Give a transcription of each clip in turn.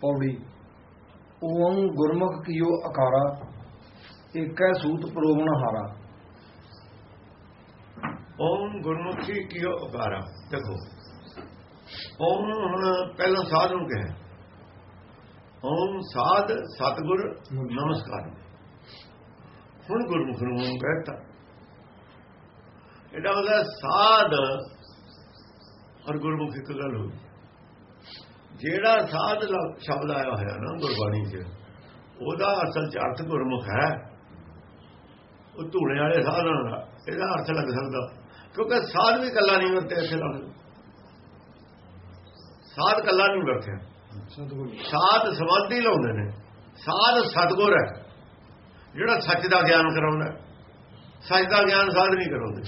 ਪੌੜੀ। ਓਮ ਗੁਰਮੁਖ ਕੀਓ ਅਕਾਰਾ, ਏਕੈ ਸੂਤ ਪ੍ਰੋਵਣ ਹਾਰਾ। ਓਮ ਗੁਰਮੁਖੀ ਕੀਓ ਅਕਾਰਾ, ਦੇਖੋ। ਓਮ ਹੁਣ ਪਹਿਲਾਂ ਸਾਧ ਨੂੰ ਕਿਹਾ। ਓਮ ਸਾਧ, ਸਤਗੁਰ, ਨਮਸਕਾਰ। ਹੁਣ ਗੁਰਮੁਖ ਨੂੰ ਓਮ ਕਹਿਤਾ। ਇਹਦਾ ਮਤਲਬ ਸਾਧ ਔਰ ਗੁਰਮੁਖ ਇੱਕ ਗੱਲ ਹੋਈ ਜਿਹੜਾ ਸਾਧ ਸ਼ਬਦ ਆਇਆ ਹੋਇਆ ਨਾ ਗੁਰਬਾਣੀ 'ਚ ਉਹਦਾ ਅਸਲ 'ਚ ਅਰਥ ਗੁਰਮੁਖ ਹੈ। ਉਹ ਧੂਣੇ ਵਾਲੇ ਸਾਧਾਂ ਦਾ ਇਹਦਾ ਅਰਥ ਲੱਗ ਸਕਦਾ। ਕਿਉਂਕਿ ਸਾਧ ਵੀ ਕੱਲਾ ਨਹੀਂ ਵਰਤਿਆ ਇੱਥੇ ਲੱਗ ਸਾਧ ਕੱਲਾ ਨਹੀਂ ਵਰਤਿਆ। ਸਾਧ ਸਮਾਧੀ ਲਾਉਂਦੇ ਨੇ। ਸਾਧ ਸਤਗੁਰ ਹੈ। ਜਿਹੜਾ ਸੱਚ ਦਾ ਗਿਆਨ ਕਰਾਉਂਦਾ। ਸੱਚ ਦਾ ਗਿਆਨ ਸਾਧ ਨਹੀਂ ਕਰਾਉਂਦੇ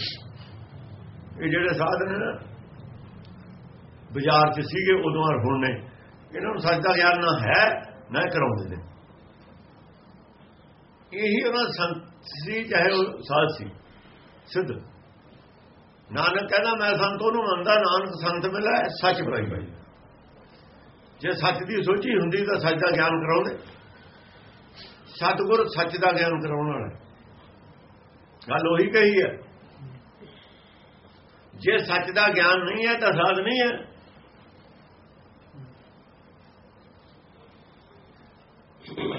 ਇਹ ਜਿਹੜੇ ਸਾਧ ਨੇ ਨਾ ਬਾਜ਼ਾਰ 'ਚ ਸੀਗੇ, ਉਦੋਂ ਔਰ ਹੁਣ ਨੇ। ਇਹਨਾਂ ਨੂੰ ਸੱਚ ਦਾ ਗਿਆਨ ਨਾ ਹੈ, ਨਾ ਇਹ ਕਰਾਉਂਦੇ ਨੇ। ਇਹੀ ਉਹਨਾਂ ਸੰਤ ਸੀ, ਚਾਹੇ ਉਹ ਸਾਧ ਸੀ, ਸਿੱਧ। ਨਾਨਕ ਕਹਿੰਦਾ, ਮੈਂ ਸੰਤ ਉਹਨੂੰ ਮੰਨਦਾ, ਨਾਨਕ ਸੰਤ ਮਿਲਾ ਸੱਚ ਬਰਾਈ ਬਾਈ ਜੇ ਸੱਚ ਦੀ ਸੋਚੀ ਹੁੰਦੀ ਤਾਂ ਸੱਚ ਦਾ ਗਿਆਨ ਕਰਾਉਂਦੇ। ਸਤਗੁਰ ਸੱਚ ਦਾ ਗਿਆਨ ਕਰਾਉਣ ਵਾਲਾ ਗੱਲ ਉਹੀ ਕਹੀ ਹੈ। ਜੇ ਸੱਚ ਦਾ ਗਿਆਨ ਨਹੀਂ ਹੈ ਤਾਂ ਸਾਧ ਨਹੀਂ ਹੈ।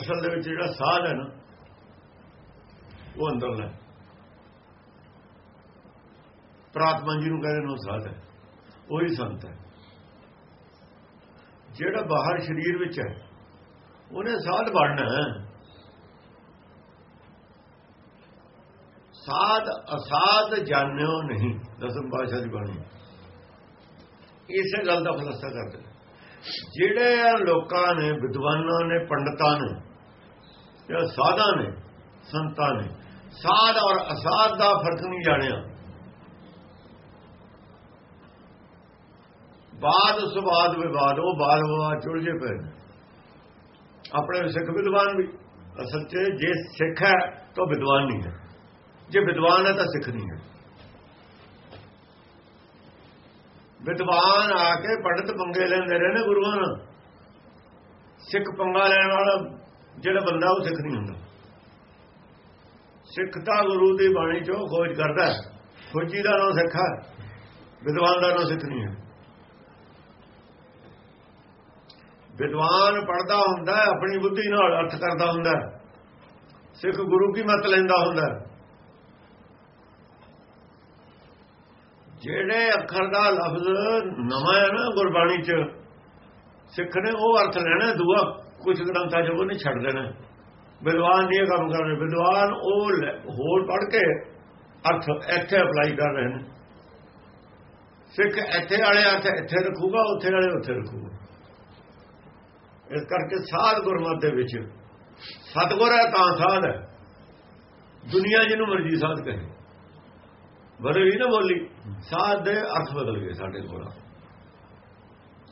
ਅਸਲ ਦੇ ਵਿੱਚ ਜਿਹੜਾ ਸਾਧ ਹੈ ਨਾ, ਉਹ ਅੰਦਰਲਾ ਹੈ। ਪ੍ਰਾਤਮਾ ਜੀ ਨੂੰ ਕਹਿੰਦੇ ਨੇ ਉਹ ਸਾਧ ਹੈ, ਉਹੀ ਸੰਤ ਹੈ। ਜਿਹੜਾ ਬਾਹਰ ਸਰੀਰ ਵਿੱਚ ਹੈ, ਉਹਨੇ ਸਾਧ ਬਣਨਾ ਸਾਧ ਅਸਾਧ ਜਾਣਿਓ ਨਹੀਂ, ਦਸਮ ਪਾਸ਼ਾ ਦੀ ਬਾਣੀ। ਇਸੇ ਗੱਲ ਦਾ ਖੁਲਾਸਾ ਕਰਦੇ ਜਿਹੜੇ ਲੋਕਾਂ ਨੇ, ਵਿਦਵਾਨਾਂ ਨੇ, ਪੰਡਤਾਂ ਨੇ ਜਾਂ ਸਾਧਾਂ ਨੇ, ਸੰਤਾਂ ਨੇ। ਸਾਧ ਔਰ ਅਸਾਧ ਦਾ ਫ਼ਰਕ ਨਹੀਂ ਜਾਣਿਆ। ਬਾਦ, ਸੁਬਾਦ, ਵਿਵਾਦ, ਉਹ ਬਾਦ, ਵਿਵਾਦ ਚੁਲਝੇ ਪਏ ਨੇ। ਆਪਣੇ ਸਿੱਖ ਵਿਦਵਾਨ ਵੀ ਅਸਲ 'ਚ ਜੇ ਸਿੱਖ ਹੈ ਤਾਂ ਵਿਦਵਾਨ ਨਹੀਂ ਹੈ। ਜੇ ਵਿਦਵਾਨ ਹੈ ਤਾਂ ਸਿੱਖ ਨਹੀਂ ਹੈ। ਵਿਦਵਾਨ ਆ ਕੇ ਪੰਡਤ ਪੰਗੇ ਲੈਂਦੇ ਰਹੇ ਨੇ ਗੁਰੂਆਂ ਨਾਲ। ਸਿੱਖ ਪੰਗਾ ਲੈਣ ਵਾਲਾ ਜਿਹੜਾ ਬੰਦਾ ਉਹ ਸਿੱਖ ਨਹੀਂ ਹੁੰਦਾ। ਸਿੱਖ ਤਾਂ ਗੁਰੂ ਦੀ ਬਾਣੀ ਚੋਂ ਖੋਜ ਕਰਦਾ ਖੋਜੀ ਦਾ ਨਾਮ ਸਿੱਖ ਹੈ, ਵਿਦਵਾਨ ਦਾ ਨਾਮ ਸਿੱਖ ਨਹੀਂ ਹੈ। ਵਿਦਵਾਨ ਪੜਦਾ ਹੁੰਦਾ ਆਪਣੀ ਬੁੱਧੀ ਨਾਲ ਅਰਥ ਕਰਦਾ ਹੁੰਦਾ ਸਿੱਖ ਗੁਰੂ ਕੀ ਮਤ ਲੈਂਦਾ ਹੁੰਦਾ ਜਿਹੜੇ ਅੱਖਰ ਦਾ ਲਫ਼ਜ਼ ਨਵਾਂ ਹੈ ਨਾ ਗੁਰਬਾਣੀ 'ਚ, ਸਿੱਖ ਨੇ ਉਹ ਅਰਥ ਲੈਣਾ ਦੂਆ। ਕੁਝ ਗ੍ਰੰਥਾਂ 'ਚ ਉਹ ਨਹੀਂ ਛੱਡ ਦੇਣਾ। ਵਿਦਵਾਨ ਨਹੀਂ ਕੰਮ ਕਰ ਰਹੇ ਵਿਦਵਾਨ ਉਹ ਹੋਰ ਪੜ੍ਹ ਕੇ ਅਰਥ ਇੱਥੇ ਅਪਲਾਈ ਕਰ ਰਹੇ ਨੇ। ਸਿੱਖ ਇੱਥੇ ਵਾਲੇ ਅਰਥ ਇੱਥੇ ਰੱਖੂਗਾ, ਉੱਥੇ ਵਾਲੇ ਉੱਥੇ ਰੱਖੂਗਾ। ਇਸ ਕਰਕੇ ਸਾਧ ਗੁਰਮਤਿ ਦੇ ਵਿੱਚ ਸਤਗੁਰ ਹੈ ਤਾਂ ਸਾਧ ਹੈ। ਦੁਨੀਆ ਜਿਹਨੂੰ ਮਰਜ਼ੀ ਸਾਧ ਕਹੇ। ਬਦਲੀ ਨਾ ਬੋਲੀ। ਸਾਧ ਦੇ ਅਰਥ ਬਦਲ ਗਏ ਸਾਡੇ ਕੋਲ।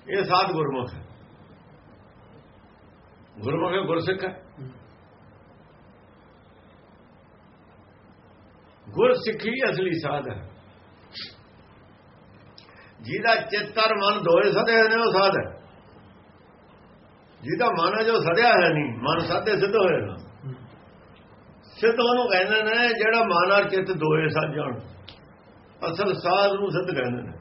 ਇਹ ਸਾਧ ਗੁਰਮੁਖ ਹੈ। ਗੁਰਮੁਖ ਹੈ ਗੁਰਸਿੱਖ ਹੈ। ਗੁਰਸਿੱਖੀ ਅਸਲੀ ਸਾਧ ਹੈ। ਜਿਹਦਾ ਚਿੱਤਰ ਮਨ ਦੋਏ ਸਦੇ ਨੇ ਉਹ ਸਾਧ ਹੈ। ਜਿਹਦਾ ਮਨ ਜੋ ਸੜਿਆ ਹੈ ਨਹੀਂ ਮਨ ਸਾਧੇ ਸਿੱਧ ਹੋਏ ਨਾ। ਸਿੱਧ ਉਹਨੂੰ ਕਹਿੰਦੇ ਨੇ ਜਿਹੜਾ ਮਨ ਔਰ ਚਿੱਤ ਦੋਏ ਜਾਣ। ਅਸਲ ਸਾਧ ਨੂੰ ਸਿੱਧ ਕਹਿੰਦੇ ਨੇ।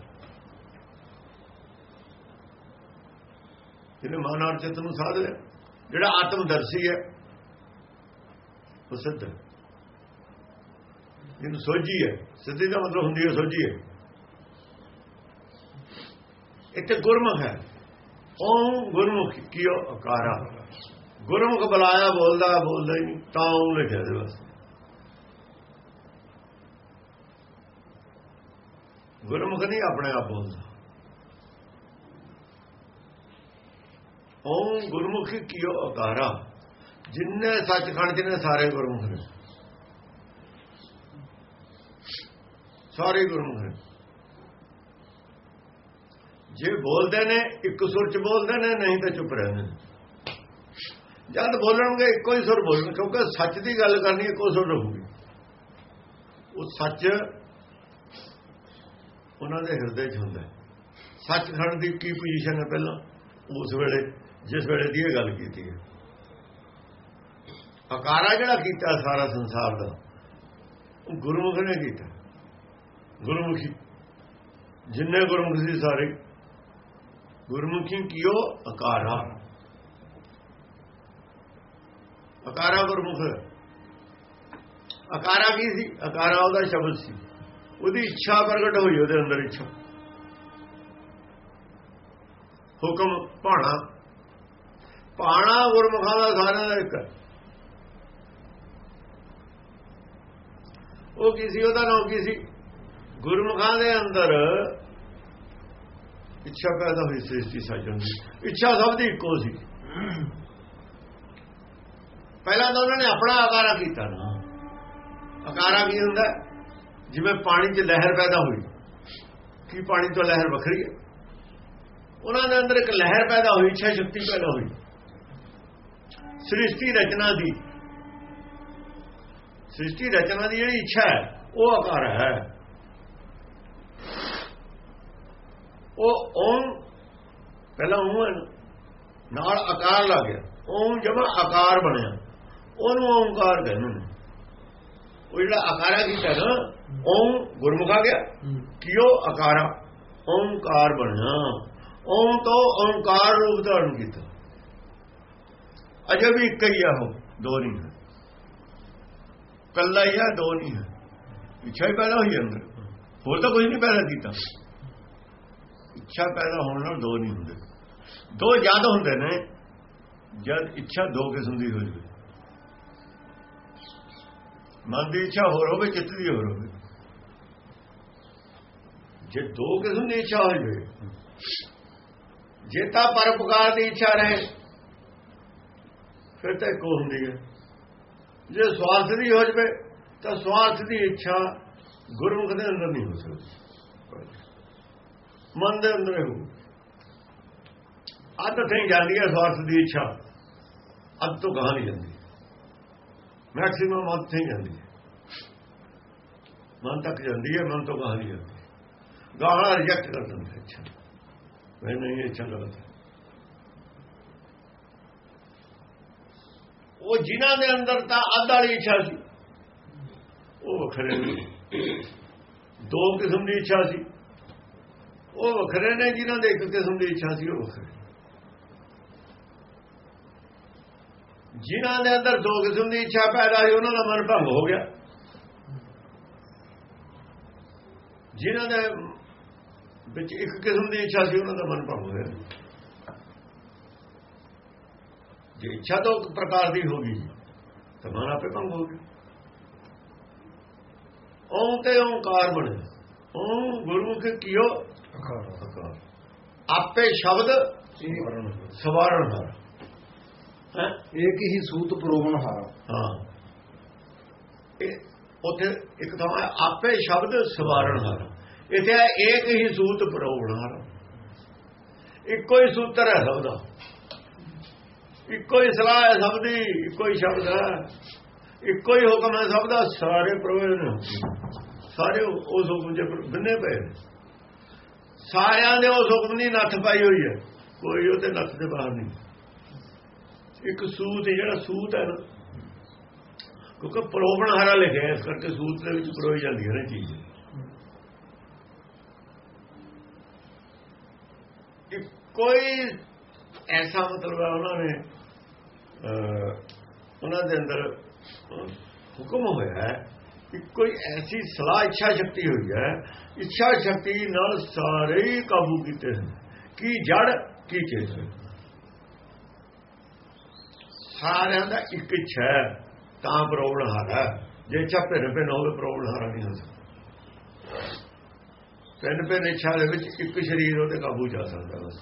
ਜਿਹਨੇ ਮਨ ਔਰ ਚਿੱਤ ਨੂੰ ਸਾਧ ਲਿਆ। ਜਿਹੜਾ ਆਤਮਦਰਸ਼ੀ ਹੈ, ਉਹ ਸਿੱਧ ਜਿਹਨੂੰ ਸੋਝੀ ਹੈ, ਸਿੱਧੀ ਦਾ ਮਤਲਬ ਹੁੰਦੀ ਹੈ ਸੋਝੀ ਹੈ। ਇੱਥੇ ਗੁਰਮੁਖ ਹੈ। ਉਹ ਗੁਰਮੁਖ ਕੀਓ ਅਕਾਰਾ ਗੁਰਮੁਖ ਬੁਲਾਇਆ, ਬੋਲਦਾ ਬੋਲਦਾ ਹੀ ਨਹੀਂ, ਤਾਂ ਉਹ ਲਿਖਿਆ ਦੇ ਬਸ। ਗੁਰਮੁਖ ਨਹੀਂ, ਆਪਣੇ ਆਪ ਬੋਲਦਾ। ਓਮ ਗੁਰਮੁਖ ਕੀਓ ਅਕਾਰਾ ਜਿੰਨੇ ਸੱਚਖੰਡ ਚ ਨੇ ਸਾਰੇ ਗੁਰਮੁਖ ਨੇ। ਸਾਰੇ ਗੁਰਮੁਖ ਨੇ। ਜੇ ਬੋਲਦੇ ਨੇ, ਇੱਕ ਸੁਰ ਚ ਬੋਲਦੇ ਨੇ, ਨਹੀਂ ਤਾਂ ਚੁੱਪ ਰਹਿੰਦੇ ਨੇ। ਜਦ ਬੋਲਣਗੇ, ਇੱਕੋ ਹੀ ਸੁਰ ਬੋਲਣ, ਕਿਉਂਕਿ ਸੱਚ ਦੀ ਗੱਲ ਕਰਨੀ ਇੱਕੋ ਸੁਰ ਰਹੂਗੀ। ਉਹ ਸੱਚ ਉਹਨਾਂ ਦੇ ਹਿਰਦੇ 'ਚ ਹੁੰਦਾ। ਹੈ। ਸੱਚਖੰਡ ਦੀ ਕੀ ਪੋਜੀਸ਼ਨ ਹੈ ਪਹਿਲਾਂ? ਉਸ ਵੇਲੇ ਜਿਸ ਵੇਲੇ ਦੀ ਇਹ ਗੱਲ ਕੀਤੀ ਹੈ। ਅਕਾਰਾ ਜਿਹੜਾ ਕੀਤਾ ਸਾਰਾ ਸੰਸਾਰ ਦਾ, ਉਹ ਗੁਰਮੁਖ ਨੇ ਕੀਤਾ। ਗੁਰਮੁਖੀ, ਜਿੰਨੇ ਗੁਰਮੁਖ ਸੀ ਸਾਰੇ, ਗੁਰਮੁਖੀ ਕੀਓ ਅਕਾਰਾ ਅਕਾਰਾ ਗੁਰਮੁਖ। ਅਕਾਰਾ ਕੀ ਸੀ? ਅਕਾਰਾ ਉਹਦਾ ਸ਼ਬਦ ਸੀ। ਉਹਦੀ ਇੱਛਾ ਪ੍ਰਗਟ ਹੋਈ ਉਹਦੇ ਅੰਦਰ ਇੱਛਾ। ਹੁਕਮ, ਭਾਣਾ ਪਾਣਾ ਗੁਰਮੁਖਾਂ ਦਾ ਸਾਰਿਆਂ ਦਾ ਇੱਕ। ਉਹ ਕੀ ਸੀ? ਉਹਦਾ ਨਾਮ ਕੀ ਸੀ? ਗੁਰਮੁਖਾਂ ਦੇ ਅੰਦਰ ਇੱਛਾ ਪੈਦਾ ਹੋਈ ਸ੍ਰਿਸ਼ਟੀ ਸਾਜਣ ਦੀ। ਇੱਛਾ ਸਭ ਦੀ ਇੱਕੋ ਸੀ। ਪਹਿਲਾਂ ਤਾਂ ਉਹਨਾਂ ਨੇ ਆਪਣਾ ਆਕਾਰਾ ਕੀਤਾ ਨਾ। ਆਕਾਰਾ ਕੀ ਹੁੰਦਾ? ਜਿਵੇਂ ਪਾਣੀ 'ਚ ਲਹਿਰ ਪੈਦਾ ਹੋਈ। ਕੀ ਪਾਣੀ ਤੋਂ ਲਹਿਰ ਵੱਖਰੀ ਹੈ? ਉਹਨਾਂ ਦੇ ਅੰਦਰ ਇੱਕ ਲਹਿਰ ਪੈਦਾ ਹੋਈ, ਇੱਛਾ ਸ਼ਕਤੀ ਪੈਦਾ ਹੋਈ। ਸ੍ਰਿਸ਼ਟੀ ਰਚਨਾ ਦੀ। ਸ੍ਰਿਸ਼ਟੀ ਰਚਨਾ ਦੀ ਜਿਹੜੀ ਇੱਛਾ ਹੈ ਉਹ ਆਕਾਰ ਹੈ। ਉਹ ਓਮ ਪਹਿਲਾਂ ਓਮ ਨਾਲ ਆਕਾਰ ਲੱਗ ਗਿਆ। ਓਮ ਜਮਾ ਆਕਾਰ ਬਣਿਆ। ਉਹਨੂੰ ਓਮਕਾਰ ਕਹਿੰਦੇ ਨੇ। ਉਹ ਜਿਹੜਾ ਆਕਾਰਾ ਕੀਤਾ ਨਾ ਓਮ ਗੁਰਮੁਖ ਗਿਆ। ਕਿਉ? ਆਕਾਰਾ। ਓਮਕਾਰ ਬਣਿਆ। ਓਮ ਤੋਂ ਓਮਕਾਰ ਰੂਪ ਧਾਰਨ ਕੀਤਾ। ਅਜੇ ਵੀ ਇੱਕ ਹੀ ਆ ਉਹ, ਦੋ ਨਹੀਂ ਹੈ। ਕੱਲਾ ਹੀ ਆ, ਦੋ ਨਹੀਂ ਹੈ। ਇੱਛਾ ਹੀ ਪੈਦਾ ਹੋਈ ਅੰਦਰ। ਹੋਰ ਤਾਂ ਕੁਝ ਨਹੀਂ ਪੈਦਾ ਕੀਤਾ। ਇੱਛਾ ਪੈਦਾ ਹੋਣ ਨਾਲ ਦੋ ਨਹੀਂ ਹੁੰਦੇ। ਦੋ ਜਦ ਹੁੰਦੇ ਨੇ, ਜਦ ਇੱਛਾ ਦੋ ਕਿਸਮ ਦੀ ਹੋ ਜਾਵੇ। ਮਨ ਦੀ ਇੱਛਾ ਹੋਰ ਹੋਵੇ, ਚਿੱਤ ਦੀ ਹੋਰ ਹੋਵੇ। ਜੇ ਦੋ ਕਿਸਮ ਦੀ ਇੱਛਾ ਹੋ ਜਾਵੇ, ਜੇ ਤਾਂ ਪਰਪਕਾਰ ਦੀ ਇੱਛਾ ਰਹੇ ਫਿਰ ਤਾਂ ਇੱਕੋ ਹੁੰਦੀ ਹੈ। ਜੇ ਸਵਾਰਥ ਦੀ ਹੋ ਜਵੇ, ਤਾਂ ਸਵਾਰਥ ਦੀ ਇੱਛਾ ਗੁਰਮੁਖ ਦੇ ਅੰਦਰ ਨਹੀਂ ਹੋ ਸਕਦੀ। ਮਨ ਦੇ ਅੰਦਰ ਹੋ ਅੱਧ ਤੇ ਜਾਂਦੀ ਹੈ ਸਵਾਰਥ ਦੀ ਇੱਛਾ। ਅੱਧ ਤੋਂ ਗਾਹ ਨਹੀਂ ਜਾਂਦੀ। ਮੈਕਸਿਮਮ ਅੱਧ ਤੇ ਜਾਂਦੀ ਹੈ। ਮਨ ਤੱਕ ਜਾਂਦੀ ਹੈ, ਮਨ ਤੋਂ ਗਾਹ ਨਹੀਂ ਜਾਂਦੀ। ਗਾਹ ਰਿਜੈਕਟ ਕਰ ਦਿੰਦੇ ਇੱਛਾ। ਮੈਂ ਨਹੀਂ ਇੱਛਾ ਗਲਤ ਹੈ। ਉਹ ਜਿਨ੍ਹਾਂ ਦੇ ਅੰਦਰ ਤਾਂ ਅੱਧ ਵਾਲੀ ਇੱਛਾ ਸੀ। ਉਹ ਵੱਖਰੇ ਨੇ। ਦੋ ਕਿਸਮ ਦੀ ਇੱਛਾ ਸੀ। ਉਹ ਵੱਖਰੇ ਨੇ, ਜਿਨ੍ਹਾਂ ਦੇ ਇੱਕ ਕਿਸਮ ਦੀ ਇੱਛਾ ਸੀ, ਉਹ ਵੱਖਰੇ ਜਿਨ੍ਹਾਂ ਦੇ ਅੰਦਰ ਦੋ ਕਿਸਮ ਦੀ ਇੱਛਾ ਪੈਦਾ ਹੋਈ, ਉਹਨਾਂ ਦਾ ਮਨ ਭੰਗ ਹੋ ਗਿਆ। ਜਿਨ੍ਹਾਂ ਦੇ ਵਿੱਚ ਇੱਕ ਕਿਸਮ ਦੀ ਇੱਛਾ ਸੀ, ਉਹਨਾਂ ਦਾ ਮਨ ਭੰਗ ਹੋ ਗਿਆ। ਜੇ ਇੱਛਾ ਤੋਂ ਪ੍ਰਕਾਰ ਦੀ ਹੋਗੀ ਤਾਂ ਮਨ ਆਪੇ ਭੰਗ ਹੋ ਗਿਆ ਓਮ ਤੇ ਓੰਕਾਰ ਬਣੇ। ਓਮ ਗੁਰਮੁਖ ਕੀਓ ਅਕਾਰਾ। ਆਪੇ ਸ਼ਬਦ ਸਵਾਰਣ ਦਾ ਹੈ? ਇੱਕ ਹੀ ਸੂਤ ਪ੍ਰੋਵਨ ਹਾਰਾ। ਹਾਂ। ਇਹ ਉਥੇ ਇੱਕ ਤਾਂ ਹੈ ਆਪੇ ਸ਼ਬਦ ਸਵਾਰਣ ਹਾਰਾ। ਇਥੇ ਹੈ ਏਕ ਹੀ ਸੂਤ ਪਰੋਵਣ ਹਾਰਾ। ਇੱਕੋ ਹੀ ਸੂਤਰ ਹੈ ਸਭ ਦਾ। ਇੱਕੋ ਹੀ ਸਲਾਹ ਹੈ ਸਭ ਦੀ, ਇੱਕੋ ਹੀ ਸ਼ਬਦ ਹੈ। ਇੱਕੋ ਹੀ ਹੁਕਮ ਹੈ ਸਭ ਦਾ, ਸਾਰੇ ਪ੍ਰਵੇਨ ਸਾਰੇ ਉਸ ਹੁਕਮ ਦੇ ਬੰਨੇ ਪਏ ਨੇ। ਸਾਰਿਆਂ ਦੇ ਉਸ ਹੁਕਮ ਦੀ ਨੱਥ ਪਾਈ ਹੋਈ ਹੈ। ਕੋਈ ਉਹਦੇ ਨੱਥ ਦੇ ਬਾਹਰ ਨਹੀਂ। ਇੱਕ ਸੂਤ ਜਿਹੜਾ ਸੂਤ ਹੈ ਨਾ, ਕਿਉਂਕਿ ਪ੍ਰੋਵਣ ਹਾਰਾ ਲਿਖਿਆ ਇਸ ਕਰਕੇ ਸੂਤ ਦੇ ਵਿੱਚ ਪਰੋਈ ਹੈ ਨਾ ਚੀਜ਼। ਇਹ ਕੋਈ ਐਸਾ ਮਤਲਬ ਹੈ ਉਹਨਾਂ ਨੇ ਉਹਨਾਂ ਦੇ ਅੰਦਰ ਹੁਕਮ ਹੋਇਆ ਹੈ ਕਿ ਕੋਈ ਐਸੀ ਸਲਾਹ, ਇੱਛਾ ਸ਼ਕਤੀ ਹੋਈ ਹੈ, ਇੱਛਾ ਸ਼ਕਤੀ ਨਾਲ ਸਾਰੇ ਹੀ ਕਾਬੂ ਕੀਤੇ ਹਨ। ਕੀ ਜੜ, ਕੀ ਚੇਤਨ ਸਾਰਿਆਂ ਦਾ ਇੱਕ ਇੱਛਾ ਹੈ, ਤਾਂ ਪ੍ਰੋਬਲਮ ਹਾਰਾ ਜੇ ਇੱਛਾ ਭਿੰਨ ਭਿੰਨ ਹੋਵੇ, ਪ੍ਰੋਬਲਮ ਹਾਰਾ ਨਹੀਂ ਹੋ ਸਕਦਾ। ਭਿੰਨ ਭਿੰਨ ਇੱਛਾ ਦੇ ਵਿੱਚ ਇੱਕ ਸ਼ਰੀਰ ਉਹਦੇ ਕਾਬੂ ਜਾ ਸਕਦਾ ਬਸ।